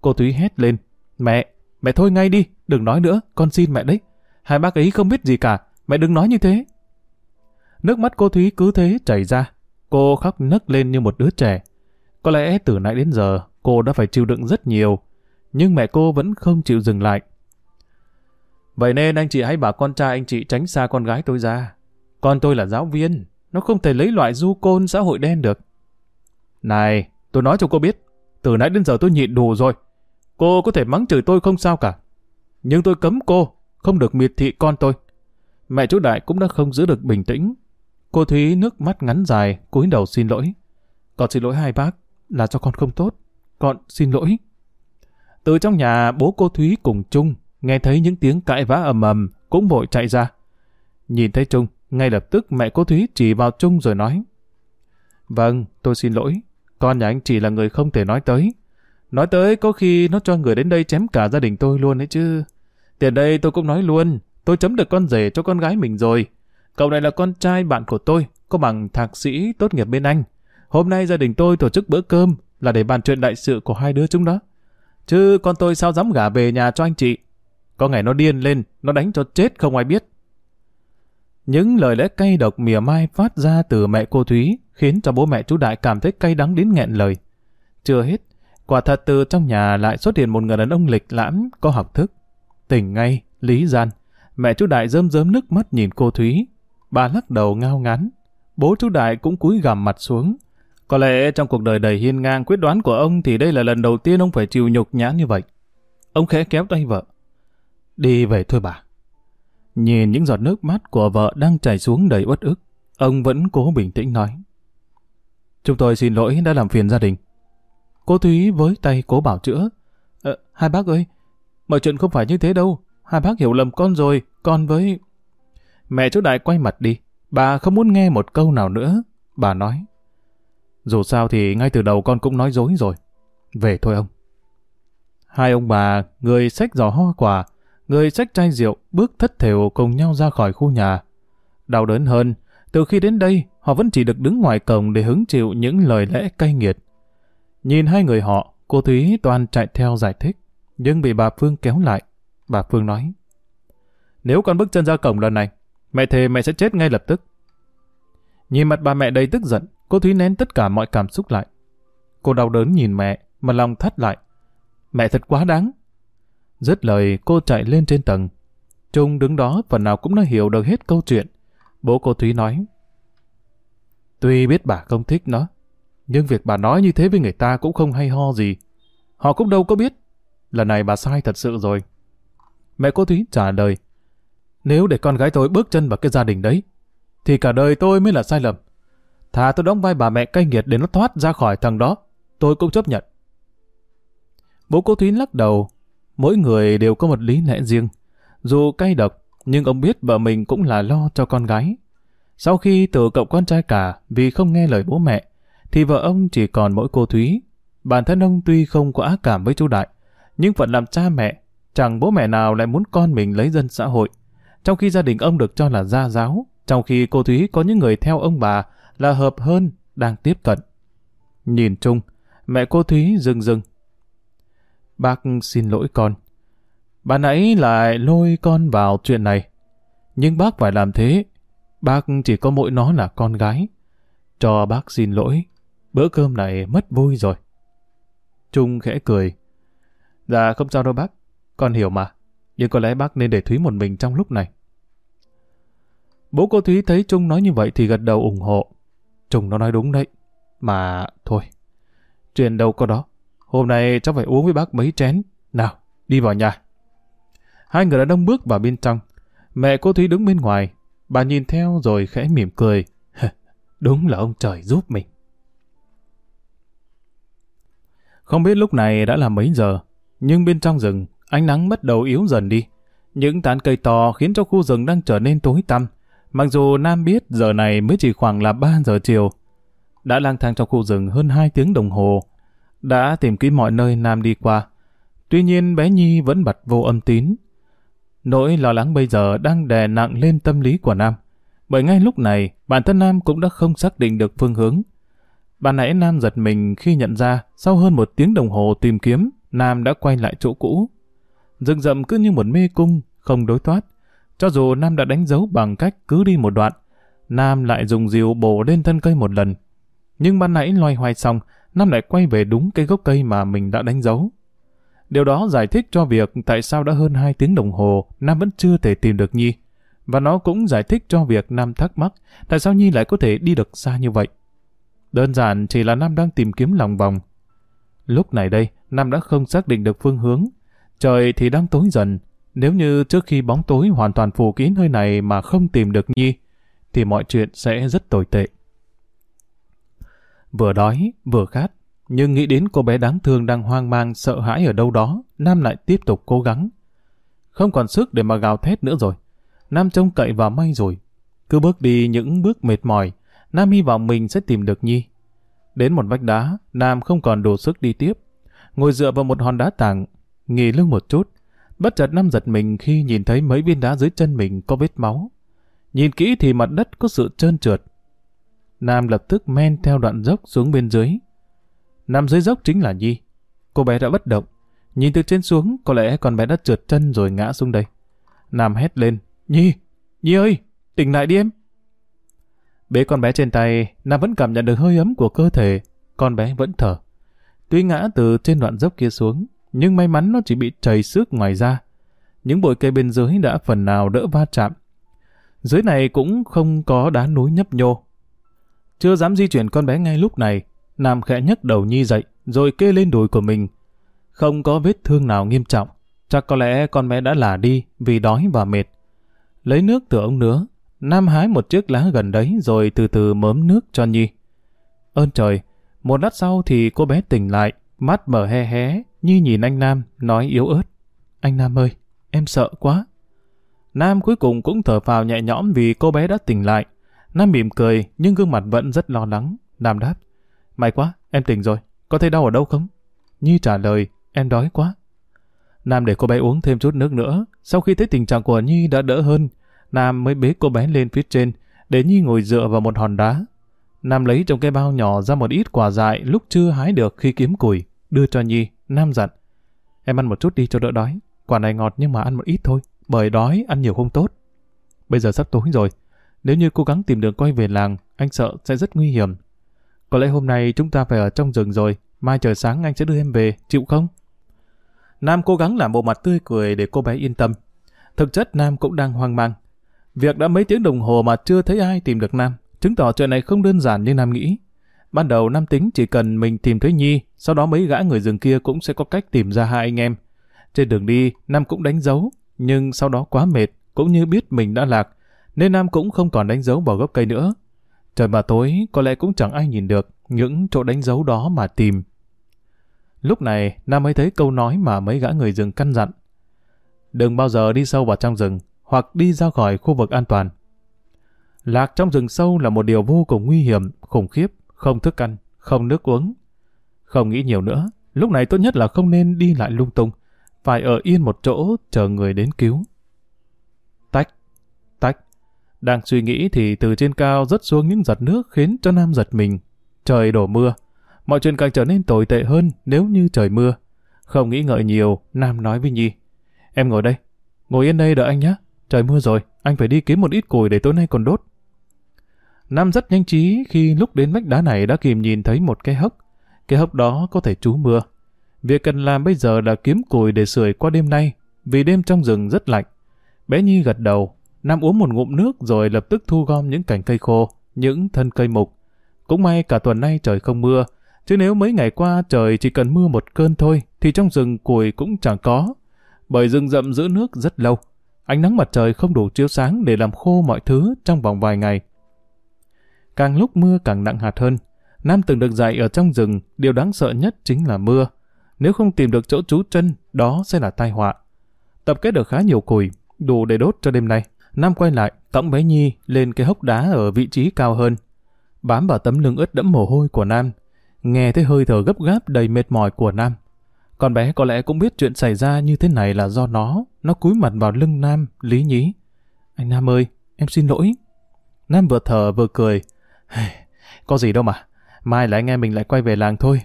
Cô Thúy hét lên. Mẹ, mẹ thôi ngay đi, đừng nói nữa, con xin mẹ đấy. Hai bác ấy không biết gì cả, mẹ đừng nói như thế. Nước mắt cô Thúy cứ thế chảy ra. Cô khóc nấc lên như một đứa trẻ. Có lẽ từ nãy đến giờ cô đã phải chịu đựng rất nhiều, nhưng mẹ cô vẫn không chịu dừng lại. Vậy nên anh chị hãy bảo con trai anh chị tránh xa con gái tôi ra. Con tôi là giáo viên, nó không thể lấy loại du côn xã hội đen được. Này, tôi nói cho cô biết, từ nãy đến giờ tôi nhịn đủ rồi. Cô có thể mắng chửi tôi không sao cả. Nhưng tôi cấm cô, không được miệt thị con tôi. Mẹ chú Đại cũng đã không giữ được bình tĩnh. Cô Thúy nước mắt ngắn dài, cúi đầu xin lỗi. Con xin lỗi hai bác, là cho con không tốt. Con xin lỗi. Từ trong nhà, bố cô Thúy cùng Trung nghe thấy những tiếng cãi vã ầm ầm, cũng vội chạy ra. Nhìn thấy Trung, ngay lập tức mẹ cô Thúy chỉ vào Trung rồi nói. Vâng, tôi xin lỗi. Con nhà anh chỉ là người không thể nói tới. Nói tới có khi nó cho người đến đây chém cả gia đình tôi luôn đấy chứ. Tiền đây tôi cũng nói luôn, tôi chấm được con rể cho con gái mình rồi. Cậu này là con trai bạn của tôi, có bằng thạc sĩ tốt nghiệp bên Anh. Hôm nay gia đình tôi tổ chức bữa cơm là để bàn chuyện đại sự của hai đứa chúng đó. Chứ con tôi sao dám gả về nhà cho anh chị. Có ngày nó điên lên, nó đánh cho chết không ai biết. Những lời lẽ cay độc mỉa mai phát ra từ mẹ cô Thúy khiến cho bố mẹ chú Đại cảm thấy cay đắng đến nghẹn lời. Chưa hết, quả thật từ trong nhà lại xuất hiện một người đàn ông lịch lãm, có học thức. Tỉnh ngay, lý gian. Mẹ chú Đại rơm rớm nước mắt nhìn cô Thúy. Bà lắc đầu ngao ngán. Bố chú Đại cũng cúi gằm mặt xuống. Có lẽ trong cuộc đời đầy hiên ngang quyết đoán của ông thì đây là lần đầu tiên ông phải chịu nhục nhã như vậy. Ông khẽ kéo tay vợ. Đi về thôi bà. Nhìn những giọt nước mắt của vợ đang chảy xuống đầy uất ức, ông vẫn cố bình tĩnh nói. Chúng tôi xin lỗi đã làm phiền gia đình. Cô Thúy với tay cố bảo chữa. Ờ, hai bác ơi, mọi chuyện không phải như thế đâu. Hai bác hiểu lầm con rồi, con với... Mẹ chú Đại quay mặt đi. Bà không muốn nghe một câu nào nữa. Bà nói. Dù sao thì ngay từ đầu con cũng nói dối rồi. Về thôi ông. Hai ông bà, người xách giỏ hoa quả, người xách chai rượu, bước thất thểu cùng nhau ra khỏi khu nhà. Đau đớn hơn, từ khi đến đây, họ vẫn chỉ được đứng ngoài cổng để hứng chịu những lời lẽ cay nghiệt. Nhìn hai người họ, cô Thúy toàn chạy theo giải thích, nhưng bị bà Phương kéo lại. Bà Phương nói, Nếu con bước chân ra cổng lần này, mẹ thề mẹ sẽ chết ngay lập tức. Nhìn mặt bà mẹ đầy tức giận, cô Thúy nén tất cả mọi cảm xúc lại. Cô đau đớn nhìn mẹ, mà lòng thắt lại. Mẹ thật quá đáng. Dứt lời, cô chạy lên trên tầng. Trung đứng đó phần nào cũng đã hiểu được hết câu chuyện. Bố cô Thúy nói, Tuy biết bà không thích nó, nhưng việc bà nói như thế với người ta cũng không hay ho gì. Họ cũng đâu có biết. Lần này bà sai thật sự rồi. Mẹ cô Thúy trả lời, nếu để con gái tôi bước chân vào cái gia đình đấy, thì cả đời tôi mới là sai lầm. Thà tôi đóng vai bà mẹ cay nghiệt để nó thoát ra khỏi thằng đó. Tôi cũng chấp nhận. Bố cô Thúy lắc đầu. Mỗi người đều có một lý lẽ riêng. Dù cay độc, nhưng ông biết vợ mình cũng là lo cho con gái. Sau khi từ cậu con trai cả vì không nghe lời bố mẹ, thì vợ ông chỉ còn mỗi cô Thúy. Bản thân ông tuy không có ác cảm với chú Đại, nhưng phận làm cha mẹ, chẳng bố mẹ nào lại muốn con mình lấy dân xã hội. Trong khi gia đình ông được cho là gia giáo, trong khi cô Thúy có những người theo ông bà là hợp hơn, đang tiếp cận. Nhìn chung, mẹ cô Thúy rừng rừng. Bác xin lỗi con. Bà nãy lại lôi con vào chuyện này. Nhưng bác phải làm thế. Bác chỉ có mỗi nó là con gái. Cho bác xin lỗi. Bữa cơm này mất vui rồi. Trung khẽ cười. Dạ không sao đâu bác. Con hiểu mà. Nhưng có lẽ bác nên để Thúy một mình trong lúc này. Bố cô Thúy thấy Trung nói như vậy thì gật đầu ủng hộ. Trung nó nói đúng đấy. Mà thôi. Chuyện đâu có đó. Hôm nay cháu phải uống với bác mấy chén. Nào, đi vào nhà. Hai người đã đông bước vào bên trong. Mẹ cô Thúy đứng bên ngoài. Bà nhìn theo rồi khẽ mỉm cười. Đúng là ông trời giúp mình. Không biết lúc này đã là mấy giờ, nhưng bên trong rừng, ánh nắng bắt đầu yếu dần đi. Những tán cây to khiến cho khu rừng đang trở nên tối tăm. Mặc dù Nam biết giờ này mới chỉ khoảng là 3 giờ chiều. Đã lang thang trong khu rừng hơn 2 tiếng đồng hồ. Đã tìm kiếm mọi nơi Nam đi qua. Tuy nhiên bé Nhi vẫn bật vô âm tín. Nỗi lo lắng bây giờ đang đè nặng lên tâm lý của Nam. Bởi ngay lúc này, bản thân Nam cũng đã không xác định được phương hướng. Bạn nãy Nam giật mình khi nhận ra sau hơn một tiếng đồng hồ tìm kiếm, Nam đã quay lại chỗ cũ. Rừng rậm cứ như một mê cung, không đối thoát. Cho dù Nam đã đánh dấu bằng cách cứ đi một đoạn, Nam lại dùng diều bổ lên thân cây một lần. Nhưng ban nãy loay hoay xong, Nam lại quay về đúng cái gốc cây mà mình đã đánh dấu. Điều đó giải thích cho việc tại sao đã hơn 2 tiếng đồng hồ Nam vẫn chưa thể tìm được Nhi. Và nó cũng giải thích cho việc Nam thắc mắc tại sao Nhi lại có thể đi được xa như vậy. Đơn giản chỉ là Nam đang tìm kiếm lòng vòng. Lúc này đây, Nam đã không xác định được phương hướng. Trời thì đang tối dần. Nếu như trước khi bóng tối hoàn toàn phủ kín nơi này mà không tìm được Nhi, thì mọi chuyện sẽ rất tồi tệ. Vừa đói, vừa khát, nhưng nghĩ đến cô bé đáng thương đang hoang mang sợ hãi ở đâu đó, Nam lại tiếp tục cố gắng. Không còn sức để mà gào thét nữa rồi. Nam trông cậy vào may rồi. Cứ bước đi những bước mệt mỏi, Nam hy vọng mình sẽ tìm được Nhi. Đến một vách đá, Nam không còn đủ sức đi tiếp. Ngồi dựa vào một hòn đá tảng, nghỉ lưng một chút. Bất chợt Nam giật mình khi nhìn thấy mấy viên đá dưới chân mình có vết máu. Nhìn kỹ thì mặt đất có sự trơn trượt. Nam lập tức men theo đoạn dốc xuống bên dưới. Nằm dưới dốc chính là Nhi. Cô bé đã bất động. Nhìn từ trên xuống, có lẽ con bé đã trượt chân rồi ngã xuống đây. Nam hét lên. Nhi! Nhi ơi! Tỉnh lại đi em! Bế con bé trên tay, Nam vẫn cảm nhận được hơi ấm của cơ thể. Con bé vẫn thở. Tuy ngã từ trên đoạn dốc kia xuống, nhưng may mắn nó chỉ bị chảy xước ngoài ra. Những bụi cây bên dưới đã phần nào đỡ va chạm. Dưới này cũng không có đá núi nhấp nhô. Chưa dám di chuyển con bé ngay lúc này, Nam khẽ nhấc đầu Nhi dậy, rồi kê lên đùi của mình. Không có vết thương nào nghiêm trọng, chắc có lẽ con bé đã lả đi vì đói và mệt. Lấy nước từ ống nứa, Nam hái một chiếc lá gần đấy rồi từ từ mớm nước cho Nhi. Ơn trời, một lát sau thì cô bé tỉnh lại, mắt mở hé hé, như nhìn anh Nam, nói yếu ớt. Anh Nam ơi, em sợ quá. Nam cuối cùng cũng thở phào nhẹ nhõm vì cô bé đã tỉnh lại. Nam mỉm cười nhưng gương mặt vẫn rất lo lắng. Nam đáp, may quá, em tỉnh rồi, có thấy đau ở đâu không? Nhi trả lời, em đói quá. Nam để cô bé uống thêm chút nước nữa. Sau khi thấy tình trạng của Nhi đã đỡ hơn, Nam mới bế cô bé lên phía trên, để Nhi ngồi dựa vào một hòn đá. Nam lấy trong cái bao nhỏ ra một ít quả dại lúc chưa hái được khi kiếm củi, đưa cho Nhi. Nam dặn, em ăn một chút đi cho đỡ đói. Quả này ngọt nhưng mà ăn một ít thôi, bởi đói ăn nhiều không tốt. Bây giờ sắp tối rồi, nếu như cố gắng tìm đường quay về làng, anh sợ sẽ rất nguy hiểm. Có lẽ hôm nay chúng ta phải ở trong rừng rồi, mai trời sáng anh sẽ đưa em về, chịu không? Nam cố gắng làm bộ mặt tươi cười để cô bé yên tâm. Thực chất Nam cũng đang hoang mang. Việc đã mấy tiếng đồng hồ mà chưa thấy ai tìm được Nam, chứng tỏ chuyện này không đơn giản như Nam nghĩ. Ban đầu Nam tính chỉ cần mình tìm thấy Nhi, sau đó mấy gã người rừng kia cũng sẽ có cách tìm ra hai anh em. Trên đường đi, Nam cũng đánh dấu, nhưng sau đó quá mệt, cũng như biết mình đã lạc, nên Nam cũng không còn đánh dấu vào gốc cây nữa. Trời mà tối, có lẽ cũng chẳng ai nhìn được những chỗ đánh dấu đó mà tìm. Lúc này, Nam mới thấy câu nói mà mấy gã người rừng căn dặn. Đừng bao giờ đi sâu vào trong rừng, hoặc đi ra khỏi khu vực an toàn. Lạc trong rừng sâu là một điều vô cùng nguy hiểm, khủng khiếp, không thức ăn, không nước uống. Không nghĩ nhiều nữa, lúc này tốt nhất là không nên đi lại lung tung, phải ở yên một chỗ chờ người đến cứu. Tách, tách. Đang suy nghĩ thì từ trên cao rớt xuống những giọt nước khiến cho Nam giật mình. Trời đổ mưa. Mọi chuyện càng trở nên tồi tệ hơn nếu như trời mưa. Không nghĩ ngợi nhiều, Nam nói với Nhi. Em ngồi đây. Ngồi yên đây đợi anh nhé. Trời mưa rồi, anh phải đi kiếm một ít củi để tối nay còn đốt. Nam rất nhanh trí khi lúc đến vách đá này đã kìm nhìn thấy một cái hốc. Cái hốc đó có thể trú mưa. Việc cần làm bây giờ là kiếm củi để sưởi qua đêm nay, vì đêm trong rừng rất lạnh. Bé Nhi gật đầu, Nam uống một ngụm nước rồi lập tức thu gom những cành cây khô, những thân cây mục. Cũng may cả tuần nay trời không mưa, chứ nếu mấy ngày qua trời chỉ cần mưa một cơn thôi thì trong rừng củi cũng chẳng có. Bởi rừng rậm giữ nước rất lâu, ánh nắng mặt trời không đủ chiếu sáng để làm khô mọi thứ trong vòng vài ngày. Càng lúc mưa càng nặng hạt hơn, Nam từng được dạy ở trong rừng, điều đáng sợ nhất chính là mưa. Nếu không tìm được chỗ trú chân, đó sẽ là tai họa. Tập kết được khá nhiều củi, đủ để đốt cho đêm nay. Nam quay lại, cõng bé Nhi lên cái hốc đá ở vị trí cao hơn. Bám vào tấm lưng ướt đẫm mồ hôi của Nam, nghe thấy hơi thở gấp gáp đầy mệt mỏi của Nam. Con bé có lẽ cũng biết chuyện xảy ra như thế này là do nó, nó cúi mặt vào lưng Nam, lý nhí. Anh Nam ơi, em xin lỗi. Nam vừa thở vừa cười. Có gì đâu mà, mai là anh em mình lại quay về làng thôi.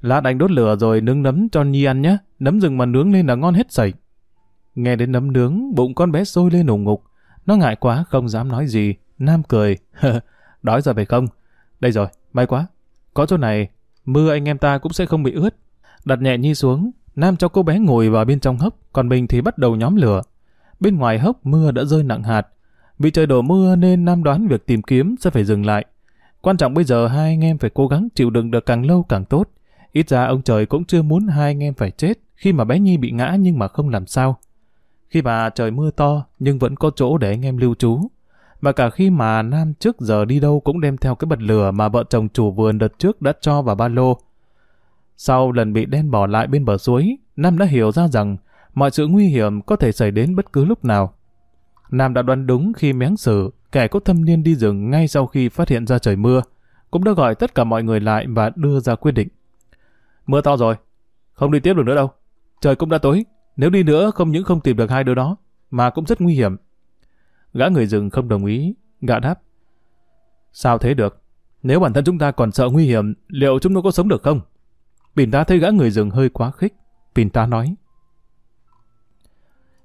Lát anh đốt lửa rồi nướng nấm cho Nhi ăn nhé, nấm rừng mà nướng lên là ngon hết sảy. Nghe đến nấm nướng, bụng con bé sôi lên ủng ngục. Nó ngại quá, không dám nói gì. Nam cười. Đói giờ phải không? Đây rồi, may quá. Có chỗ này, mưa anh em ta cũng sẽ không bị ướt. Đặt nhẹ Nhi xuống, Nam cho cô bé ngồi vào bên trong hốc, còn mình thì bắt đầu nhóm lửa. Bên ngoài hốc mưa đã rơi nặng hạt. Vì trời đổ mưa nên Nam đoán việc tìm kiếm sẽ phải dừng lại. Quan trọng bây giờ hai anh em phải cố gắng chịu đựng được càng lâu càng tốt. Ít ra ông trời cũng chưa muốn hai anh em phải chết khi mà bé Nhi bị ngã nhưng mà không làm sao. Khi mà trời mưa to nhưng vẫn có chỗ để anh em lưu trú. Và cả khi mà Nam trước giờ đi đâu cũng đem theo cái bật lửa mà vợ chồng chủ vườn đợt trước đã cho vào ba lô. Sau lần bị đen bỏ lại bên bờ suối, Nam đã hiểu ra rằng mọi sự nguy hiểm có thể xảy đến bất cứ lúc nào. Nam đã đoán đúng khi méng sử, kẻ có thâm niên đi rừng ngay sau khi phát hiện ra trời mưa, cũng đã gọi tất cả mọi người lại và đưa ra quyết định. Mưa to rồi, không đi tiếp được nữa đâu. Trời cũng đã tối, nếu đi nữa không những không tìm được hai đứa đó, mà cũng rất nguy hiểm. Gã người rừng không đồng ý, gã đáp. Sao thế được? Nếu bản thân chúng ta còn sợ nguy hiểm, liệu chúng nó có sống được không? Bình ta thấy gã người rừng hơi quá khích. Bình ta nói.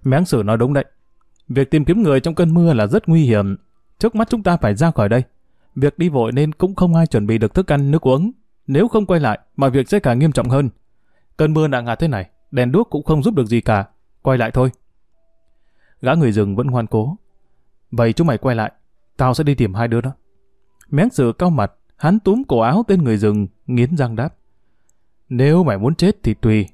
Máng sử nói đúng đấy. Việc tìm kiếm người trong cơn mưa là rất nguy hiểm. Trước mắt chúng ta phải ra khỏi đây. Việc đi vội nên cũng không ai chuẩn bị được thức ăn, nước uống. Nếu không quay lại, mọi việc sẽ càng nghiêm trọng hơn. Cơn mưa nặng hạt thế này, đèn đuốc cũng không giúp được gì cả. Quay lại thôi. Gã người rừng vẫn ngoan cố. Vậy chúng mày quay lại, tao sẽ đi tìm hai đứa đó. Méng sự cao mặt, hắn túm cổ áo tên người rừng, nghiến răng đáp. Nếu mày muốn chết thì tùy.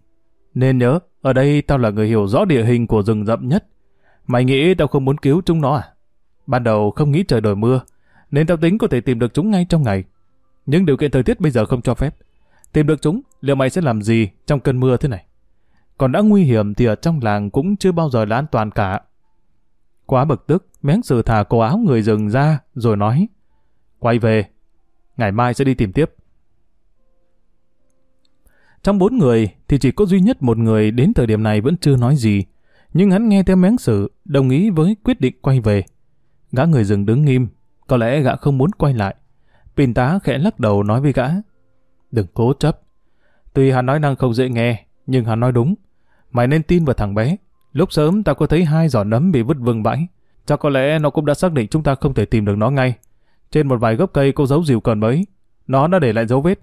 Nên nhớ, ở đây tao là người hiểu rõ địa hình của rừng rậm nhất. Mày nghĩ tao không muốn cứu chúng nó à? Ban đầu không nghĩ trời đổi mưa, nên tao tính có thể tìm được chúng ngay trong ngày. Nhưng điều kiện thời tiết bây giờ không cho phép. Tìm được chúng, liệu mày sẽ làm gì trong cơn mưa thế này? Còn đã nguy hiểm thì ở trong làng cũng chưa bao giờ là an toàn cả. Quá bực tức, mén sử thả cổ áo người rừng ra, rồi nói, quay về, ngày mai sẽ đi tìm tiếp. Trong bốn người thì chỉ có duy nhất một người đến thời điểm này vẫn chưa nói gì, nhưng hắn nghe theo mén sự đồng ý với quyết định quay về. Gã người rừng đứng nghiêm, có lẽ gã không muốn quay lại. Pin tá khẽ lắc đầu nói với gã, đừng cố chấp. Tuy hắn nói năng không dễ nghe, nhưng hắn nói đúng. Mày nên tin vào thằng bé. Lúc sớm tao có thấy hai giỏ nấm bị vứt vương bãi. Chắc có lẽ nó cũng đã xác định chúng ta không thể tìm được nó ngay. Trên một vài gốc cây có dấu dìu còn mấy. Nó đã để lại dấu vết.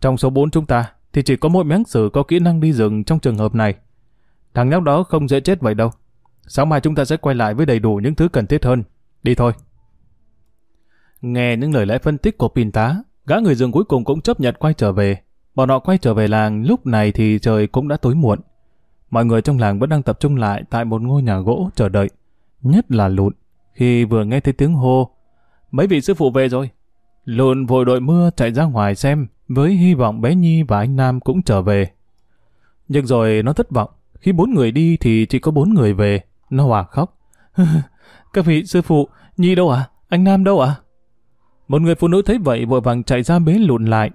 Trong số bốn chúng ta thì chỉ có mỗi miếng sử có kỹ năng đi rừng trong trường hợp này. Thằng nhóc đó không dễ chết vậy đâu. Sáng mai chúng ta sẽ quay lại với đầy đủ những thứ cần thiết hơn. Đi thôi. Nghe những lời lẽ phân tích của pin tá, gã người rừng cuối cùng cũng chấp nhận quay trở về. Bọn họ quay trở về làng lúc này thì trời cũng đã tối muộn. Mọi người trong làng vẫn đang tập trung lại tại một ngôi nhà gỗ chờ đợi. Nhất là lụn. Khi vừa nghe thấy tiếng hô, mấy vị sư phụ về rồi. Lụn vội đội mưa chạy ra ngoài xem, với hy vọng bé Nhi và anh Nam cũng trở về. Nhưng rồi nó thất vọng, khi bốn người đi thì chỉ có bốn người về, nó hòa khóc. Các vị sư phụ, Nhi đâu à? Anh Nam đâu à? Một người phụ nữ thấy vậy vội vàng chạy ra bế lụn lại.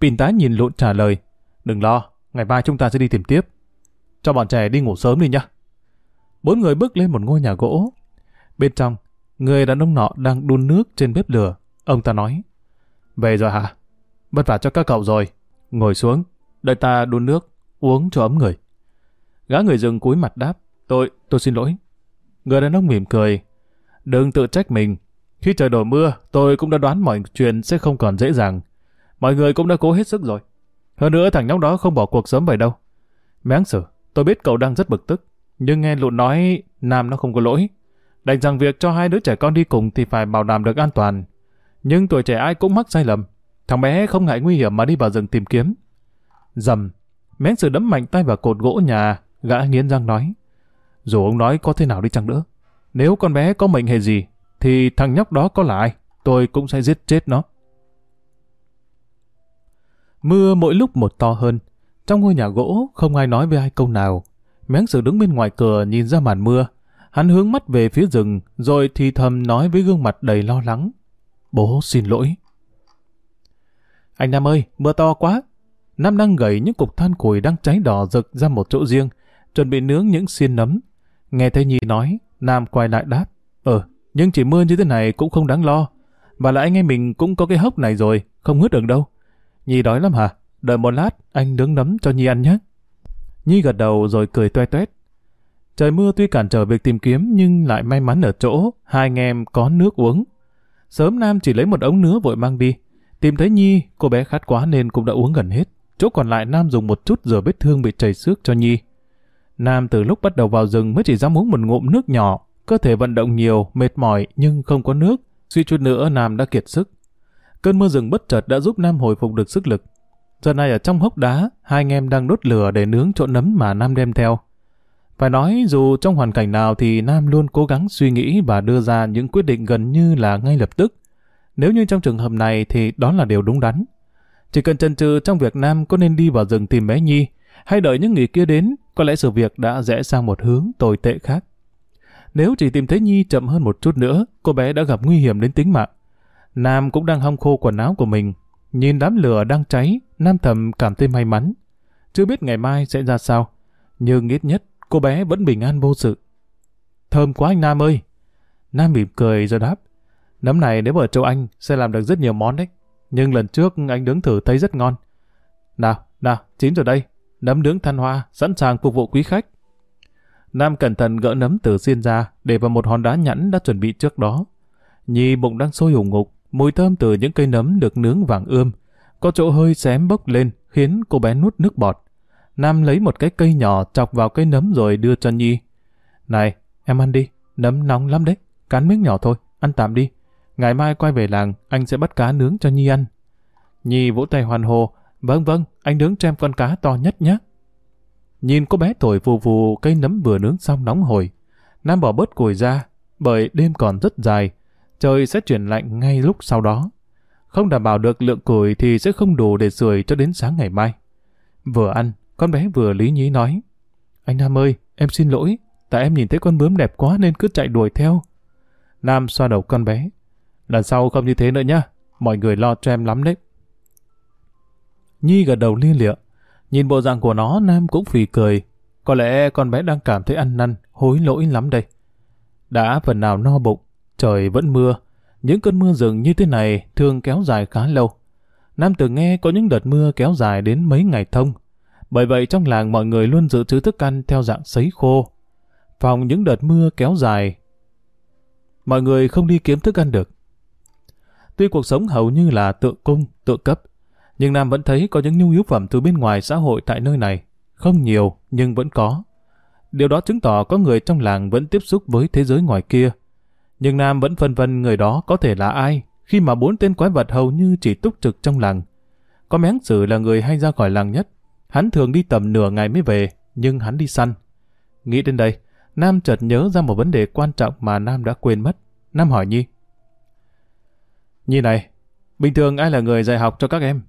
Pin tá nhìn lụn trả lời. Đừng lo, ngày mai chúng ta sẽ đi tìm tiếp. Cho bọn trẻ đi ngủ sớm đi nhá. Bốn người bước lên một ngôi nhà gỗ. Bên trong, người đàn ông nọ đang đun nước trên bếp lửa. Ông ta nói. Về rồi hả? Vất vả cho các cậu rồi. Ngồi xuống, đợi ta đun nước, uống cho ấm người. Gã người rừng cúi mặt đáp. Tôi, tôi xin lỗi. Người đàn ông mỉm cười. Đừng tự trách mình. Khi trời đổ mưa, tôi cũng đã đoán mọi chuyện sẽ không còn dễ dàng. Mọi người cũng đã cố hết sức rồi. Hơn nữa thằng nhóc đó không bỏ cuộc sớm vậy đâu. Máng sử, tôi biết cậu đang rất bực tức. Nhưng nghe Lụn nói Nam nó không có lỗi. Đành rằng việc cho hai đứa trẻ con đi cùng thì phải bảo đảm được an toàn. Nhưng tuổi trẻ ai cũng mắc sai lầm. Thằng bé không ngại nguy hiểm mà đi vào rừng tìm kiếm. Dầm, Máng sử đấm mạnh tay vào cột gỗ nhà, gã nghiến răng nói. Dù ông nói có thế nào đi chăng nữa, nếu con bé có mệnh hệ gì, thì thằng nhóc đó có là ai, tôi cũng sẽ giết chết nó. Mưa mỗi lúc một to hơn. Trong ngôi nhà gỗ, không ai nói với ai câu nào. Méng sử đứng bên ngoài cửa nhìn ra màn mưa. Hắn hướng mắt về phía rừng, rồi thì thầm nói với gương mặt đầy lo lắng. Bố xin lỗi. Anh Nam ơi, mưa to quá. Nam đang gầy những cục than củi đang cháy đỏ rực ra một chỗ riêng, chuẩn bị nướng những xiên nấm. Nghe thấy Nhi nói, Nam quay lại đáp. Ờ, nhưng chỉ mưa như thế này cũng không đáng lo. Và là anh em mình cũng có cái hốc này rồi, không hứt được đâu. Nhi đói lắm hả? Đợi một lát, anh nướng nấm cho Nhi ăn nhé. Nhi gật đầu rồi cười toe toét. Trời mưa tuy cản trở việc tìm kiếm nhưng lại may mắn ở chỗ hai anh em có nước uống. Sớm Nam chỉ lấy một ống nứa vội mang đi. Tìm thấy Nhi, cô bé khát quá nên cũng đã uống gần hết. Chỗ còn lại Nam dùng một chút rửa vết thương bị chảy xước cho Nhi. Nam từ lúc bắt đầu vào rừng mới chỉ dám uống một ngụm nước nhỏ, cơ thể vận động nhiều, mệt mỏi nhưng không có nước. Suy chút nữa Nam đã kiệt sức. Cơn mưa rừng bất chợt đã giúp Nam hồi phục được sức lực. Giờ này ở trong hốc đá, hai anh em đang đốt lửa để nướng chỗ nấm mà Nam đem theo. Phải nói dù trong hoàn cảnh nào thì Nam luôn cố gắng suy nghĩ và đưa ra những quyết định gần như là ngay lập tức. Nếu như trong trường hợp này thì đó là điều đúng đắn. Chỉ cần chần chừ trong việc Nam có nên đi vào rừng tìm bé Nhi, hay đợi những người kia đến, có lẽ sự việc đã rẽ sang một hướng tồi tệ khác. Nếu chỉ tìm thấy Nhi chậm hơn một chút nữa, cô bé đã gặp nguy hiểm đến tính mạng. Nam cũng đang hong khô quần áo của mình. Nhìn đám lửa đang cháy, Nam thầm cảm thấy may mắn. Chưa biết ngày mai sẽ ra sao, nhưng ít nhất cô bé vẫn bình an vô sự. Thơm quá anh Nam ơi! Nam mỉm cười rồi đáp. Nấm này nếu ở châu Anh sẽ làm được rất nhiều món đấy. Nhưng lần trước anh đứng thử thấy rất ngon. Nào, nào, chín rồi đây. Nấm nướng than hoa, sẵn sàng phục vụ quý khách. Nam cẩn thận gỡ nấm từ xiên ra, để vào một hòn đá nhẵn đã chuẩn bị trước đó. Nhi bụng đang sôi hùng ngục, mùi thơm từ những cây nấm được nướng vàng ươm. Có chỗ hơi xém bốc lên, khiến cô bé nuốt nước bọt. Nam lấy một cái cây nhỏ chọc vào cây nấm rồi đưa cho Nhi. Này, em ăn đi, nấm nóng lắm đấy, cán miếng nhỏ thôi, ăn tạm đi. Ngày mai quay về làng, anh sẽ bắt cá nướng cho Nhi ăn. Nhi vỗ tay hoàn hồ, vâng vâng, anh nướng cho em con cá to nhất nhé. Nhìn cô bé thổi vù vù cây nấm vừa nướng xong nóng hổi. Nam bỏ bớt củi ra, bởi đêm còn rất dài, trời sẽ chuyển lạnh ngay lúc sau đó. Không đảm bảo được lượng củi thì sẽ không đủ để sưởi cho đến sáng ngày mai. Vừa ăn, con bé vừa lý nhí nói. Anh Nam ơi, em xin lỗi, tại em nhìn thấy con bướm đẹp quá nên cứ chạy đuổi theo. Nam xoa đầu con bé. Lần sau không như thế nữa nhá, mọi người lo cho em lắm đấy. Nhi gật đầu liên lịa. Nhìn bộ dạng của nó, Nam cũng phì cười. Có lẽ con bé đang cảm thấy ăn năn, hối lỗi lắm đây. Đã phần nào no bụng, trời vẫn mưa. Những cơn mưa rừng như thế này thường kéo dài khá lâu. Nam từng nghe có những đợt mưa kéo dài đến mấy ngày thông. Bởi vậy trong làng mọi người luôn giữ trữ thức ăn theo dạng sấy khô. Phòng những đợt mưa kéo dài, mọi người không đi kiếm thức ăn được. Tuy cuộc sống hầu như là tự cung, tự cấp, nhưng Nam vẫn thấy có những nhu yếu phẩm từ bên ngoài xã hội tại nơi này. Không nhiều, nhưng vẫn có. Điều đó chứng tỏ có người trong làng vẫn tiếp xúc với thế giới ngoài kia. Nhưng Nam vẫn phân vân người đó có thể là ai, khi mà bốn tên quái vật hầu như chỉ túc trực trong làng. Có méng sử là người hay ra khỏi làng nhất. Hắn thường đi tầm nửa ngày mới về, nhưng hắn đi săn. Nghĩ đến đây, Nam chợt nhớ ra một vấn đề quan trọng mà Nam đã quên mất. Nam hỏi Nhi. Nhi này, bình thường ai là người dạy học cho các em?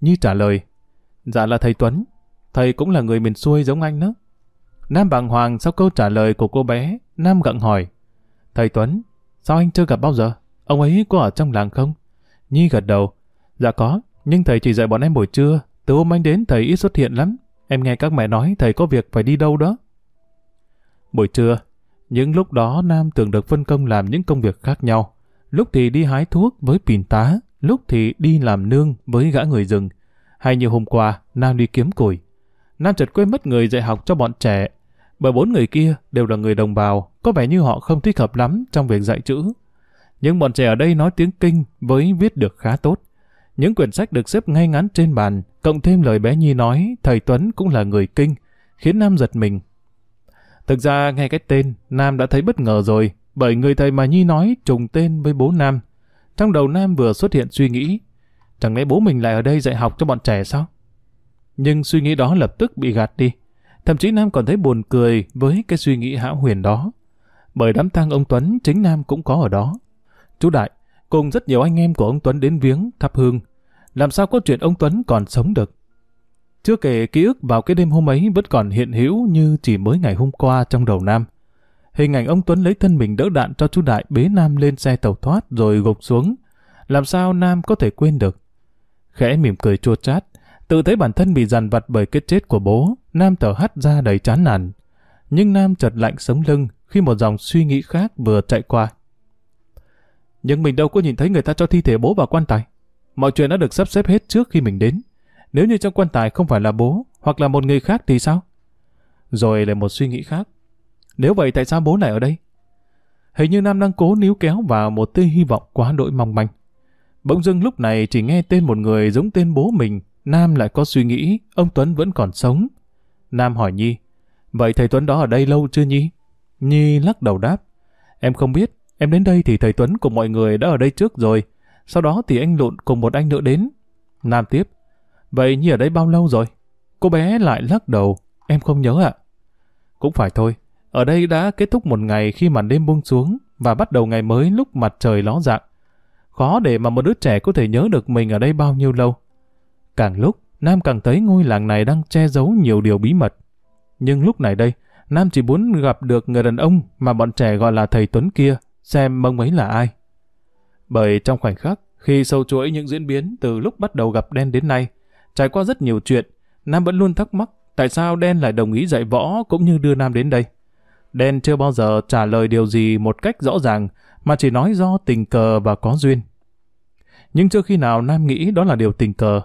Nhi trả lời, dạ là thầy Tuấn, thầy cũng là người miền xuôi giống anh đó. Nam bàng hoàng sau câu trả lời của cô bé, Nam gặng hỏi, thầy Tuấn, sao anh chưa gặp bao giờ? Ông ấy có ở trong làng không? Nhi gật đầu, dạ có, nhưng thầy chỉ dạy bọn em buổi trưa, từ hôm anh đến thầy ít xuất hiện lắm. Em nghe các mẹ nói thầy có việc phải đi đâu đó. Buổi trưa, những lúc đó Nam thường được phân công làm những công việc khác nhau. Lúc thì đi hái thuốc với pìn tá, lúc thì đi làm nương với gã người rừng. Hay như hôm qua, Nam đi kiếm củi. Nam chợt quên mất người dạy học cho bọn trẻ, bởi bốn người kia đều là người đồng bào, có vẻ như họ không thích hợp lắm trong việc dạy chữ. Nhưng bọn trẻ ở đây nói tiếng kinh với viết được khá tốt. Những quyển sách được xếp ngay ngắn trên bàn, cộng thêm lời bé Nhi nói thầy Tuấn cũng là người kinh, khiến Nam giật mình. Thực ra nghe cái tên, Nam đã thấy bất ngờ rồi, bởi người thầy mà Nhi nói trùng tên với bố Nam. Trong đầu Nam vừa xuất hiện suy nghĩ, chẳng lẽ bố mình lại ở đây dạy học cho bọn trẻ sao? Nhưng suy nghĩ đó lập tức bị gạt đi. Thậm chí Nam còn thấy buồn cười với cái suy nghĩ hão huyền đó. Bởi đám tang ông Tuấn, chính Nam cũng có ở đó. Chú Đại, cùng rất nhiều anh em của ông Tuấn đến viếng, thắp hương. Làm sao có chuyện ông Tuấn còn sống được? Chưa kể ký ức vào cái đêm hôm ấy vẫn còn hiện hữu như chỉ mới ngày hôm qua trong đầu Nam. Hình ảnh ông Tuấn lấy thân mình đỡ đạn cho chú Đại bế Nam lên xe tàu thoát rồi gục xuống. Làm sao Nam có thể quên được? Khẽ mỉm cười chua chát, tự thấy bản thân bị dằn vặt bởi cái chết của bố, Nam thở hắt ra đầy chán nản. Nhưng Nam chợt lạnh sống lưng khi một dòng suy nghĩ khác vừa chạy qua. Nhưng mình đâu có nhìn thấy người ta cho thi thể bố vào quan tài. Mọi chuyện đã được sắp xếp hết trước khi mình đến. Nếu như trong quan tài không phải là bố, hoặc là một người khác thì sao? Rồi lại một suy nghĩ khác. Nếu vậy tại sao bố lại ở đây? Hình như Nam đang cố níu kéo vào một tia hy vọng quá đỗi mong manh. Bỗng dưng lúc này chỉ nghe tên một người giống tên bố mình, Nam lại có suy nghĩ ông Tuấn vẫn còn sống. Nam hỏi Nhi, vậy thầy Tuấn đó ở đây lâu chưa Nhi? Nhi lắc đầu đáp, em không biết, em đến đây thì thầy Tuấn cùng mọi người đã ở đây trước rồi, sau đó thì anh Lụn cùng một anh nữa đến. Nam tiếp, vậy Nhi ở đây bao lâu rồi? Cô bé lại lắc đầu, em không nhớ ạ. Cũng phải thôi, ở đây đã kết thúc một ngày khi màn đêm buông xuống và bắt đầu ngày mới lúc mặt trời ló dạng. Khó để mà một đứa trẻ có thể nhớ được mình ở đây bao nhiêu lâu. Càng lúc, Nam càng thấy ngôi làng này đang che giấu nhiều điều bí mật. Nhưng lúc này đây, Nam chỉ muốn gặp được người đàn ông mà bọn trẻ gọi là thầy Tuấn kia, xem ông ấy là ai. Bởi trong khoảnh khắc, khi sâu chuỗi những diễn biến từ lúc bắt đầu gặp Đen đến nay, trải qua rất nhiều chuyện, Nam vẫn luôn thắc mắc tại sao Đen lại đồng ý dạy võ cũng như đưa Nam đến đây. Đen chưa bao giờ trả lời điều gì một cách rõ ràng, mà chỉ nói do tình cờ và có duyên. Nhưng chưa khi nào Nam nghĩ đó là điều tình cờ,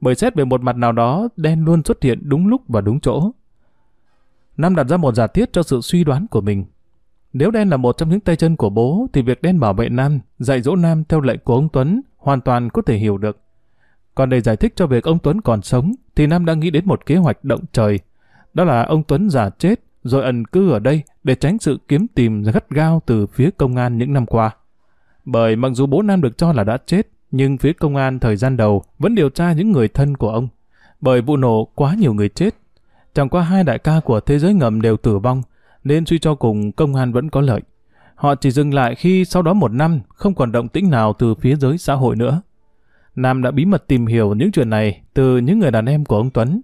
bởi xét về một mặt nào đó, Đen luôn xuất hiện đúng lúc và đúng chỗ. Nam đặt ra một giả thiết cho sự suy đoán của mình. Nếu Đen là một trong những tay chân của bố, thì việc Đen bảo vệ Nam, dạy dỗ Nam theo lệnh của ông Tuấn, hoàn toàn có thể hiểu được. Còn để giải thích cho việc ông Tuấn còn sống, thì Nam đang nghĩ đến một kế hoạch động trời. Đó là ông Tuấn giả chết, rồi ẩn cư ở đây để tránh sự kiếm tìm gắt gao từ phía công an những năm qua. Bởi mặc dù bố Nam được cho là đã chết, nhưng phía công an thời gian đầu vẫn điều tra những người thân của ông. Bởi vụ nổ quá nhiều người chết. Chẳng qua hai đại ca của thế giới ngầm đều tử vong, nên suy cho cùng công an vẫn có lợi. Họ chỉ dừng lại khi sau đó một năm không còn động tĩnh nào từ phía giới xã hội nữa. Nam đã bí mật tìm hiểu những chuyện này từ những người đàn em của ông Tuấn.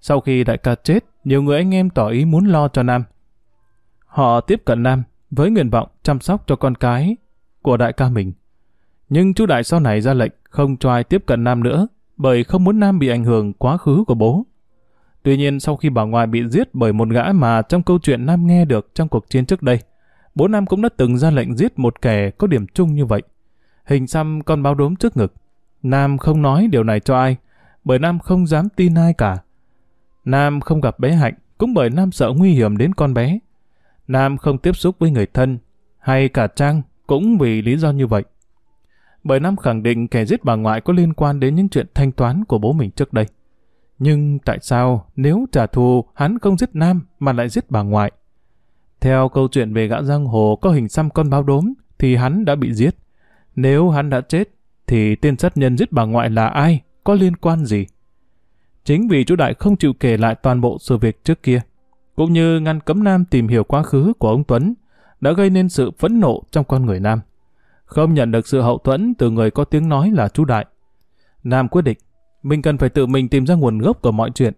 Sau khi đại ca chết, nhiều người anh em tỏ ý muốn lo cho Nam. Họ tiếp cận Nam với nguyện vọng chăm sóc cho con cái của đại ca mình. Nhưng chú Đại sau này ra lệnh không cho ai tiếp cận Nam nữa, bởi không muốn Nam bị ảnh hưởng quá khứ của bố. Tuy nhiên sau khi bà ngoại bị giết bởi một gã mà trong câu chuyện Nam nghe được trong cuộc chiến trước đây, bố Nam cũng đã từng ra lệnh giết một kẻ có điểm chung như vậy. Hình xăm con báo đốm trước ngực. Nam không nói điều này cho ai, bởi Nam không dám tin ai cả. Nam không gặp bé Hạnh, cũng bởi Nam sợ nguy hiểm đến con bé. Nam không tiếp xúc với người thân, hay cả Trang, cũng vì lý do như vậy bởi Nam khẳng định kẻ giết bà ngoại có liên quan đến những chuyện thanh toán của bố mình trước đây. Nhưng tại sao nếu trả thù hắn không giết Nam mà lại giết bà ngoại? Theo câu chuyện về gã giang hồ có hình xăm con báo đốm thì hắn đã bị giết. Nếu hắn đã chết thì tên sát nhân giết bà ngoại là ai? Có liên quan gì? Chính vì chú Đại không chịu kể lại toàn bộ sự việc trước kia, cũng như ngăn cấm Nam tìm hiểu quá khứ của ông Tuấn, đã gây nên sự phẫn nộ trong con người Nam. không nhận được sự hậu thuẫn từ người có tiếng nói là chú Đại. Nam quyết định, mình cần phải tự mình tìm ra nguồn gốc của mọi chuyện.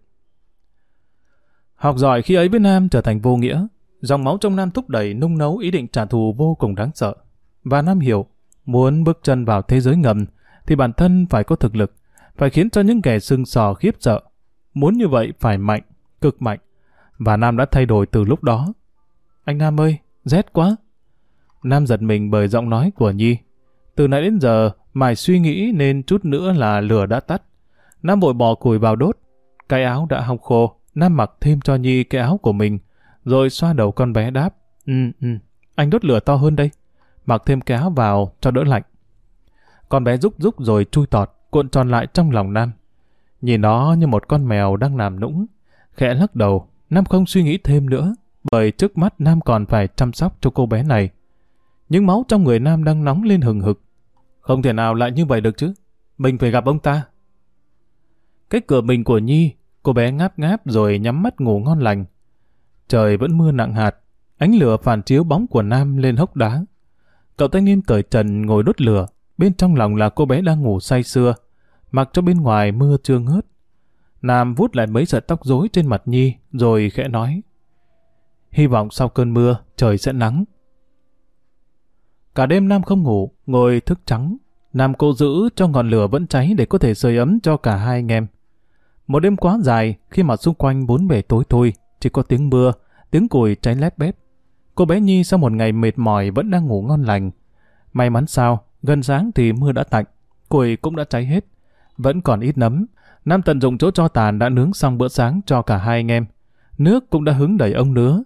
Học giỏi khi ấy với Nam trở thành vô nghĩa. Dòng máu trong Nam thúc đẩy nung nấu ý định trả thù vô cùng đáng sợ. Và Nam hiểu, muốn bước chân vào thế giới ngầm, thì bản thân phải có thực lực, phải khiến cho những kẻ sưng sò khiếp sợ. Muốn như vậy phải mạnh, cực mạnh. Và Nam đã thay đổi từ lúc đó. Anh Nam ơi, rét quá. Nam giật mình bởi giọng nói của Nhi. Từ nãy đến giờ, mải suy nghĩ nên chút nữa là lửa đã tắt. Nam vội bỏ củi vào đốt. Cái áo đã hong khô, Nam mặc thêm cho Nhi cái áo của mình, rồi xoa đầu con bé đáp. Ừ, ừ, anh đốt lửa to hơn đây. Mặc thêm cái áo vào cho đỡ lạnh. Con bé rúc rúc rồi chui tọt, cuộn tròn lại trong lòng Nam. Nhìn nó như một con mèo đang làm nũng. Khẽ lắc đầu, Nam không suy nghĩ thêm nữa, bởi trước mắt Nam còn phải chăm sóc cho cô bé này. Những máu trong người Nam đang nóng lên hừng hực. Không thể nào lại như vậy được chứ. Mình phải gặp ông ta. Cái cửa mình của Nhi, cô bé ngáp ngáp rồi nhắm mắt ngủ ngon lành. Trời vẫn mưa nặng hạt, ánh lửa phản chiếu bóng của Nam lên hốc đá. Cậu thanh niên cởi trần ngồi đốt lửa, bên trong lòng là cô bé đang ngủ say sưa, mặc cho bên ngoài mưa chưa ngớt. Nam vút lại mấy sợi tóc rối trên mặt Nhi, rồi khẽ nói. Hy vọng sau cơn mưa, trời sẽ nắng. Cả đêm Nam không ngủ, ngồi thức trắng. Nam cố giữ cho ngọn lửa vẫn cháy để có thể sưởi ấm cho cả hai anh em. Một đêm quá dài, khi mà xung quanh bốn bề tối thui, chỉ có tiếng mưa, tiếng củi cháy lép bếp. Cô bé Nhi sau một ngày mệt mỏi vẫn đang ngủ ngon lành. May mắn sao, gần sáng thì mưa đã tạnh, củi cũng đã cháy hết. Vẫn còn ít nấm. Nam tận dụng chỗ cho tàn đã nướng xong bữa sáng cho cả hai anh em. Nước cũng đã hứng đầy ông nứa.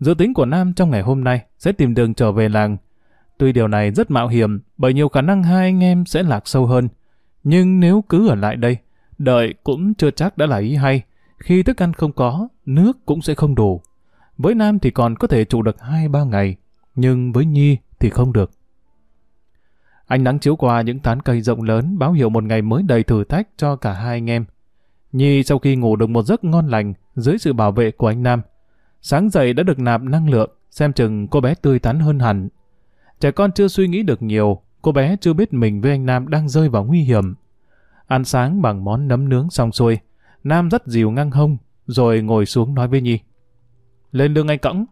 Dự tính của Nam trong ngày hôm nay sẽ tìm đường trở về làng. Tuy điều này rất mạo hiểm bởi nhiều khả năng hai anh em sẽ lạc sâu hơn. Nhưng nếu cứ ở lại đây, đợi cũng chưa chắc đã là ý hay. Khi thức ăn không có, nước cũng sẽ không đủ. Với Nam thì còn có thể trụ được 2-3 ngày, nhưng với Nhi thì không được. Ánh nắng chiếu qua những tán cây rộng lớn báo hiệu một ngày mới đầy thử thách cho cả hai anh em. Nhi sau khi ngủ được một giấc ngon lành dưới sự bảo vệ của anh Nam, sáng dậy đã được nạp năng lượng, xem chừng cô bé tươi tắn hơn hẳn. Trẻ con chưa suy nghĩ được nhiều, cô bé chưa biết mình với anh Nam đang rơi vào nguy hiểm. Ăn sáng bằng món nấm nướng xong xuôi, Nam rất dìu ngang hông, rồi ngồi xuống nói với Nhi. Lên lương anh cõng.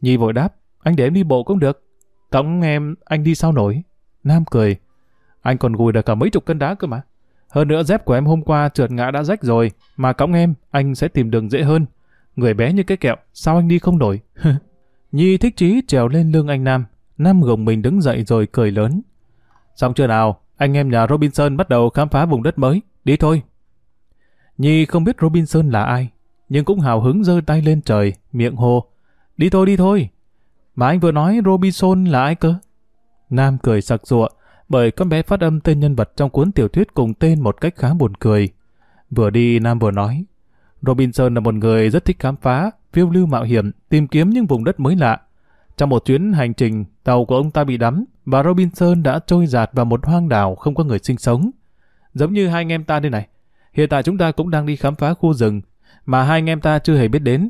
Nhi vội đáp, anh để em đi bộ cũng được. Cõng em, anh đi sao nổi. Nam cười. Anh còn gùi được cả mấy chục cân đá cơ mà. Hơn nữa dép của em hôm qua trượt ngã đã rách rồi, mà cõng em, anh sẽ tìm đường dễ hơn. Người bé như cái kẹo, sao anh đi không nổi? Nhi thích chí trèo lên lưng anh Nam. Nam gồng mình đứng dậy rồi cười lớn. Xong chưa nào, anh em nhà Robinson bắt đầu khám phá vùng đất mới. Đi thôi. Nhi không biết Robinson là ai, nhưng cũng hào hứng giơ tay lên trời, miệng hô. Đi thôi đi thôi. Mà anh vừa nói Robinson là ai cơ? Nam cười sặc sụa, bởi con bé phát âm tên nhân vật trong cuốn tiểu thuyết cùng tên một cách khá buồn cười. Vừa đi Nam vừa nói, Robinson là một người rất thích khám phá, phiêu lưu mạo hiểm, tìm kiếm những vùng đất mới lạ. Trong một chuyến hành trình, tàu của ông ta bị đắm và Robinson đã trôi giạt vào một hoang đảo không có người sinh sống. Giống như hai anh em ta đây này. Hiện tại chúng ta cũng đang đi khám phá khu rừng mà hai anh em ta chưa hề biết đến.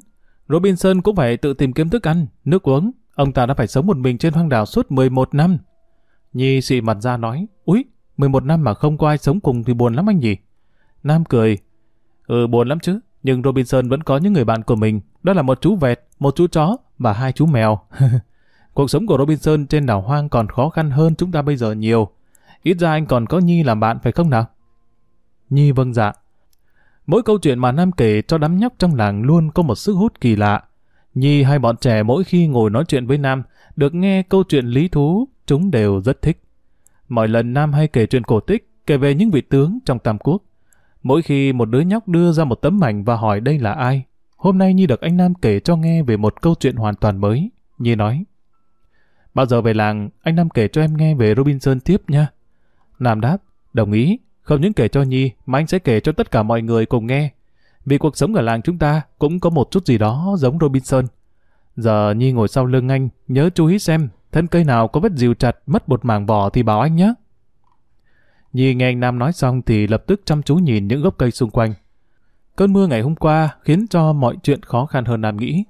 Robinson cũng phải tự tìm kiếm thức ăn, nước uống. Ông ta đã phải sống một mình trên hoang đảo suốt 11 năm. Nhi xị mặt ra nói, úi, 11 năm mà không có ai sống cùng thì buồn lắm anh nhỉ? Nam cười, ừ buồn lắm chứ, nhưng Robinson vẫn có những người bạn của mình, đó là một chú vẹt, một chú chó và hai chú mèo. Cuộc sống của Robinson trên đảo hoang còn khó khăn hơn chúng ta bây giờ nhiều. Ít ra anh còn có Nhi làm bạn phải không nào? Nhi vâng dạ. Mỗi câu chuyện mà Nam kể cho đám nhóc trong làng luôn có một sức hút kỳ lạ. Nhi hay bọn trẻ mỗi khi ngồi nói chuyện với Nam, được nghe câu chuyện lý thú, chúng đều rất thích. Mọi lần Nam hay kể chuyện cổ tích, kể về những vị tướng trong Tam Quốc. Mỗi khi một đứa nhóc đưa ra một tấm ảnh và hỏi đây là ai, hôm nay Nhi được anh Nam kể cho nghe về một câu chuyện hoàn toàn mới. Nhi nói, Bao giờ về làng, anh Nam kể cho em nghe về Robinson tiếp nha. Nam đáp, đồng ý, không những kể cho Nhi mà anh sẽ kể cho tất cả mọi người cùng nghe. Vì cuộc sống ở làng chúng ta cũng có một chút gì đó giống Robinson. Giờ Nhi ngồi sau lưng anh, nhớ chú ý xem, thân cây nào có vết dìu chặt, mất một mảng vỏ thì bảo anh nhé. Nhi nghe anh Nam nói xong thì lập tức chăm chú nhìn những gốc cây xung quanh. Cơn mưa ngày hôm qua khiến cho mọi chuyện khó khăn hơn Nam nghĩ.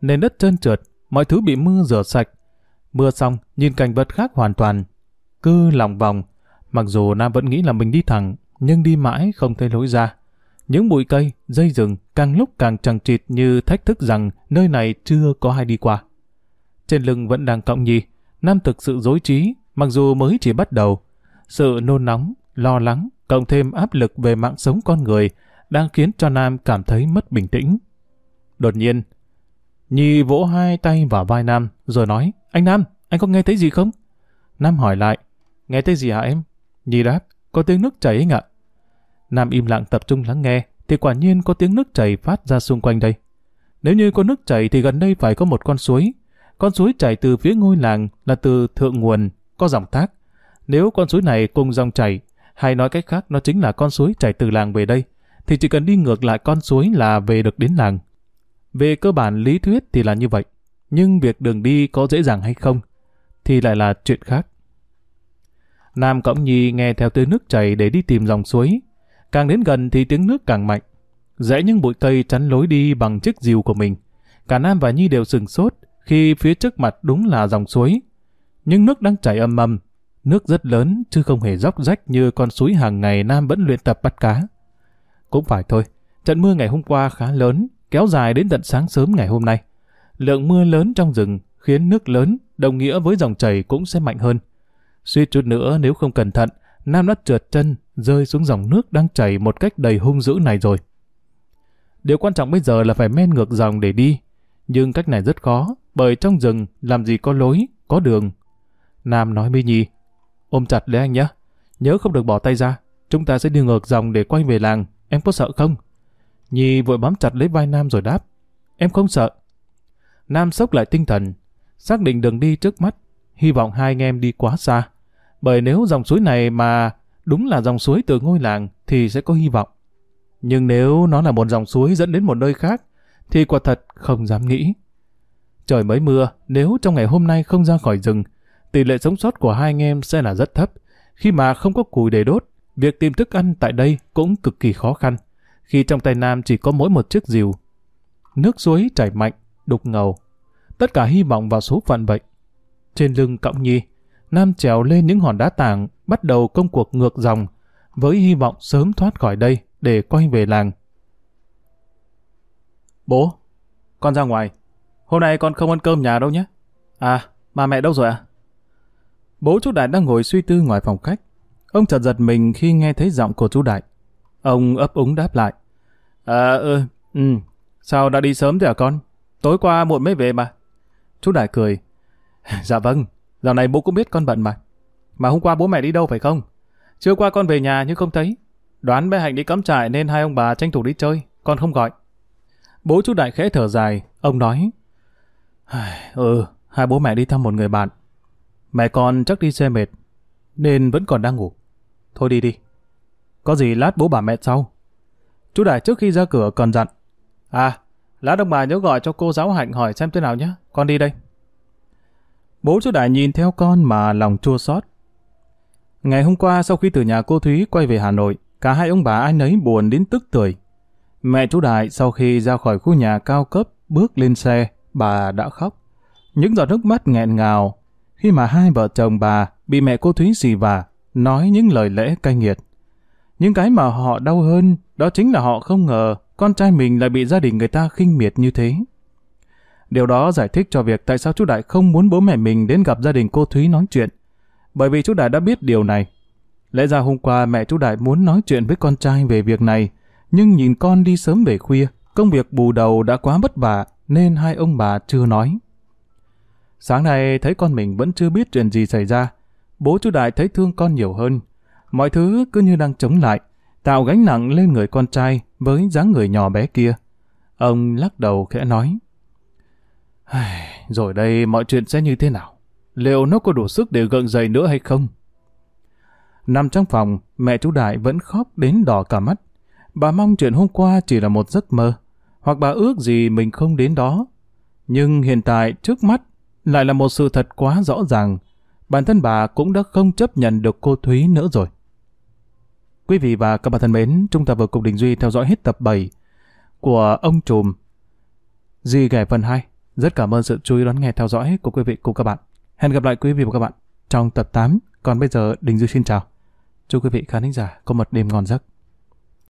Nền đất trơn trượt, mọi thứ bị mưa rửa sạch. Mưa xong, nhìn cảnh vật khác hoàn toàn. cứ lòng vòng. Mặc dù Nam vẫn nghĩ là mình đi thẳng, nhưng đi mãi không thấy lối ra. Những bụi cây, dây rừng càng lúc càng chẳng chịt như thách thức rằng nơi này chưa có ai đi qua. Trên lưng vẫn đang cọng nhì, Nam thực sự dối trí, mặc dù mới chỉ bắt đầu. Sự nôn nóng, lo lắng, cộng thêm áp lực về mạng sống con người đang khiến cho Nam cảm thấy mất bình tĩnh. Đột nhiên, Nhi vỗ hai tay vào vai Nam rồi nói, anh Nam, anh có nghe thấy gì không? Nam hỏi lại, nghe thấy gì hả em? Nhi đáp, có tiếng nước chảy anh ạ. Nam im lặng tập trung lắng nghe, thì quả nhiên có tiếng nước chảy phát ra xung quanh đây. Nếu như có nước chảy thì gần đây phải có một con suối. Con suối chảy từ phía ngôi làng là từ thượng nguồn, có dòng thác. Nếu con suối này cùng dòng chảy, hay nói cách khác nó chính là con suối chảy từ làng về đây, thì chỉ cần đi ngược lại con suối là về được đến làng. Về cơ bản lý thuyết thì là như vậy, nhưng việc đường đi có dễ dàng hay không thì lại là chuyện khác. Nam Cõng Nhi nghe theo tiếng nước chảy để đi tìm dòng suối. Càng đến gần thì tiếng nước càng mạnh. Rẽ những bụi cây chắn lối đi bằng chiếc diều của mình. Cả Nam và Nhi đều sừng sốt khi phía trước mặt đúng là dòng suối. Nhưng nước đang chảy âm ầm, Nước rất lớn chứ không hề dốc rách như con suối hàng ngày Nam vẫn luyện tập bắt cá. Cũng phải thôi, trận mưa ngày hôm qua khá lớn, kéo dài đến tận sáng sớm ngày hôm nay. Lượng mưa lớn trong rừng khiến nước lớn, đồng nghĩa với dòng chảy cũng sẽ mạnh hơn. Suy chút nữa nếu không cẩn thận, Nam đã trượt chân, rơi xuống dòng nước đang chảy một cách đầy hung dữ này rồi. Điều quan trọng bây giờ là phải men ngược dòng để đi. Nhưng cách này rất khó, bởi trong rừng làm gì có lối, có đường. Nam nói với Nhi, ôm chặt lấy anh nhé, nhớ không được bỏ tay ra, chúng ta sẽ đi ngược dòng để quay về làng, em có sợ không? Nhi vội bám chặt lấy vai Nam rồi đáp, em không sợ. Nam sốc lại tinh thần, xác định đường đi trước mắt, hy vọng hai anh em đi quá xa. Bởi nếu dòng suối này mà đúng là dòng suối từ ngôi làng thì sẽ có hy vọng. Nhưng nếu nó là một dòng suối dẫn đến một nơi khác, thì quả thật không dám nghĩ. Trời mới mưa, nếu trong ngày hôm nay không ra khỏi rừng, tỷ lệ sống sót của hai anh em sẽ là rất thấp. Khi mà không có củi để đốt, việc tìm thức ăn tại đây cũng cực kỳ khó khăn, khi trong tay Nam chỉ có mỗi một chiếc rìu. Nước suối chảy mạnh, đục ngầu. Tất cả hy vọng vào số phận vậy. Trên lưng cọng nhi, Nam trèo lên những hòn đá tảng, bắt đầu công cuộc ngược dòng, với hy vọng sớm thoát khỏi đây để quay về làng. Bố, con ra ngoài. Hôm nay con không ăn cơm nhà đâu nhé. À, mà mẹ đâu rồi à? Bố chú Đại đang ngồi suy tư ngoài phòng khách. Ông chợt giật mình khi nghe thấy giọng của chú Đại. Ông ấp úng đáp lại. À, ừ, ừ, sao đã đi sớm thế hả con? Tối qua muộn mới về mà. Chú Đại cười. dạ vâng, Dạo này bố cũng biết con bận mà. Mà hôm qua bố mẹ đi đâu phải không? Trưa qua con về nhà nhưng không thấy. Đoán bé Hạnh đi cắm trại nên hai ông bà tranh thủ đi chơi, con không gọi. Bố chú Đại khẽ thở dài, ông nói. Ừ, hai bố mẹ đi thăm một người bạn. Mẹ con chắc đi xe mệt, nên vẫn còn đang ngủ. Thôi đi đi. Có gì lát bố bà mẹ sau. Chú Đại trước khi ra cửa còn dặn. À, lát ông bà nhớ gọi cho cô giáo Hạnh hỏi xem thế nào nhé, con đi đây. Bố chú Đại nhìn theo con mà lòng chua xót. Ngày hôm qua sau khi từ nhà cô Thúy quay về Hà Nội, cả hai ông bà ai nấy buồn đến tức tuổi Mẹ chú Đại sau khi ra khỏi khu nhà cao cấp bước lên xe, bà đã khóc. Những giọt nước mắt nghẹn ngào khi mà hai vợ chồng bà bị mẹ cô Thúy xì vả, nói những lời lẽ cay nghiệt. Những cái mà họ đau hơn đó chính là họ không ngờ con trai mình lại bị gia đình người ta khinh miệt như thế. Điều đó giải thích cho việc tại sao chú Đại không muốn bố mẹ mình đến gặp gia đình cô Thúy nói chuyện. Bởi vì chú Đại đã biết điều này. Lẽ ra hôm qua mẹ chú Đại muốn nói chuyện với con trai về việc này, nhưng nhìn con đi sớm về khuya, công việc bù đầu đã quá vất vả nên hai ông bà chưa nói. Sáng nay thấy con mình vẫn chưa biết chuyện gì xảy ra, bố chú Đại thấy thương con nhiều hơn. Mọi thứ cứ như đang chống lại, tạo gánh nặng lên người con trai với dáng người nhỏ bé kia. Ông lắc đầu khẽ nói. Rồi đây mọi chuyện sẽ như thế nào? Liệu nó có đủ sức để gượng dậy nữa hay không? Nằm trong phòng, mẹ chú Đại vẫn khóc đến đỏ cả mắt. Bà mong chuyện hôm qua chỉ là một giấc mơ, hoặc bà ước gì mình không đến đó. Nhưng hiện tại trước mắt lại là một sự thật quá rõ ràng. Bản thân bà cũng đã không chấp nhận được cô Thúy nữa rồi. Quý vị và các bạn thân mến, chúng ta vừa cùng Đình Duy theo dõi hết tập 7 của ông trùm Di ghẻ phần 2. Rất cảm ơn sự chú ý đón nghe theo dõi của quý vị cùng các bạn. Hẹn gặp lại quý vị và các bạn trong tập 8 Còn bây giờ Đình Duy xin chào. Chúc quý vị khán thính giả có một đêm ngon giấc.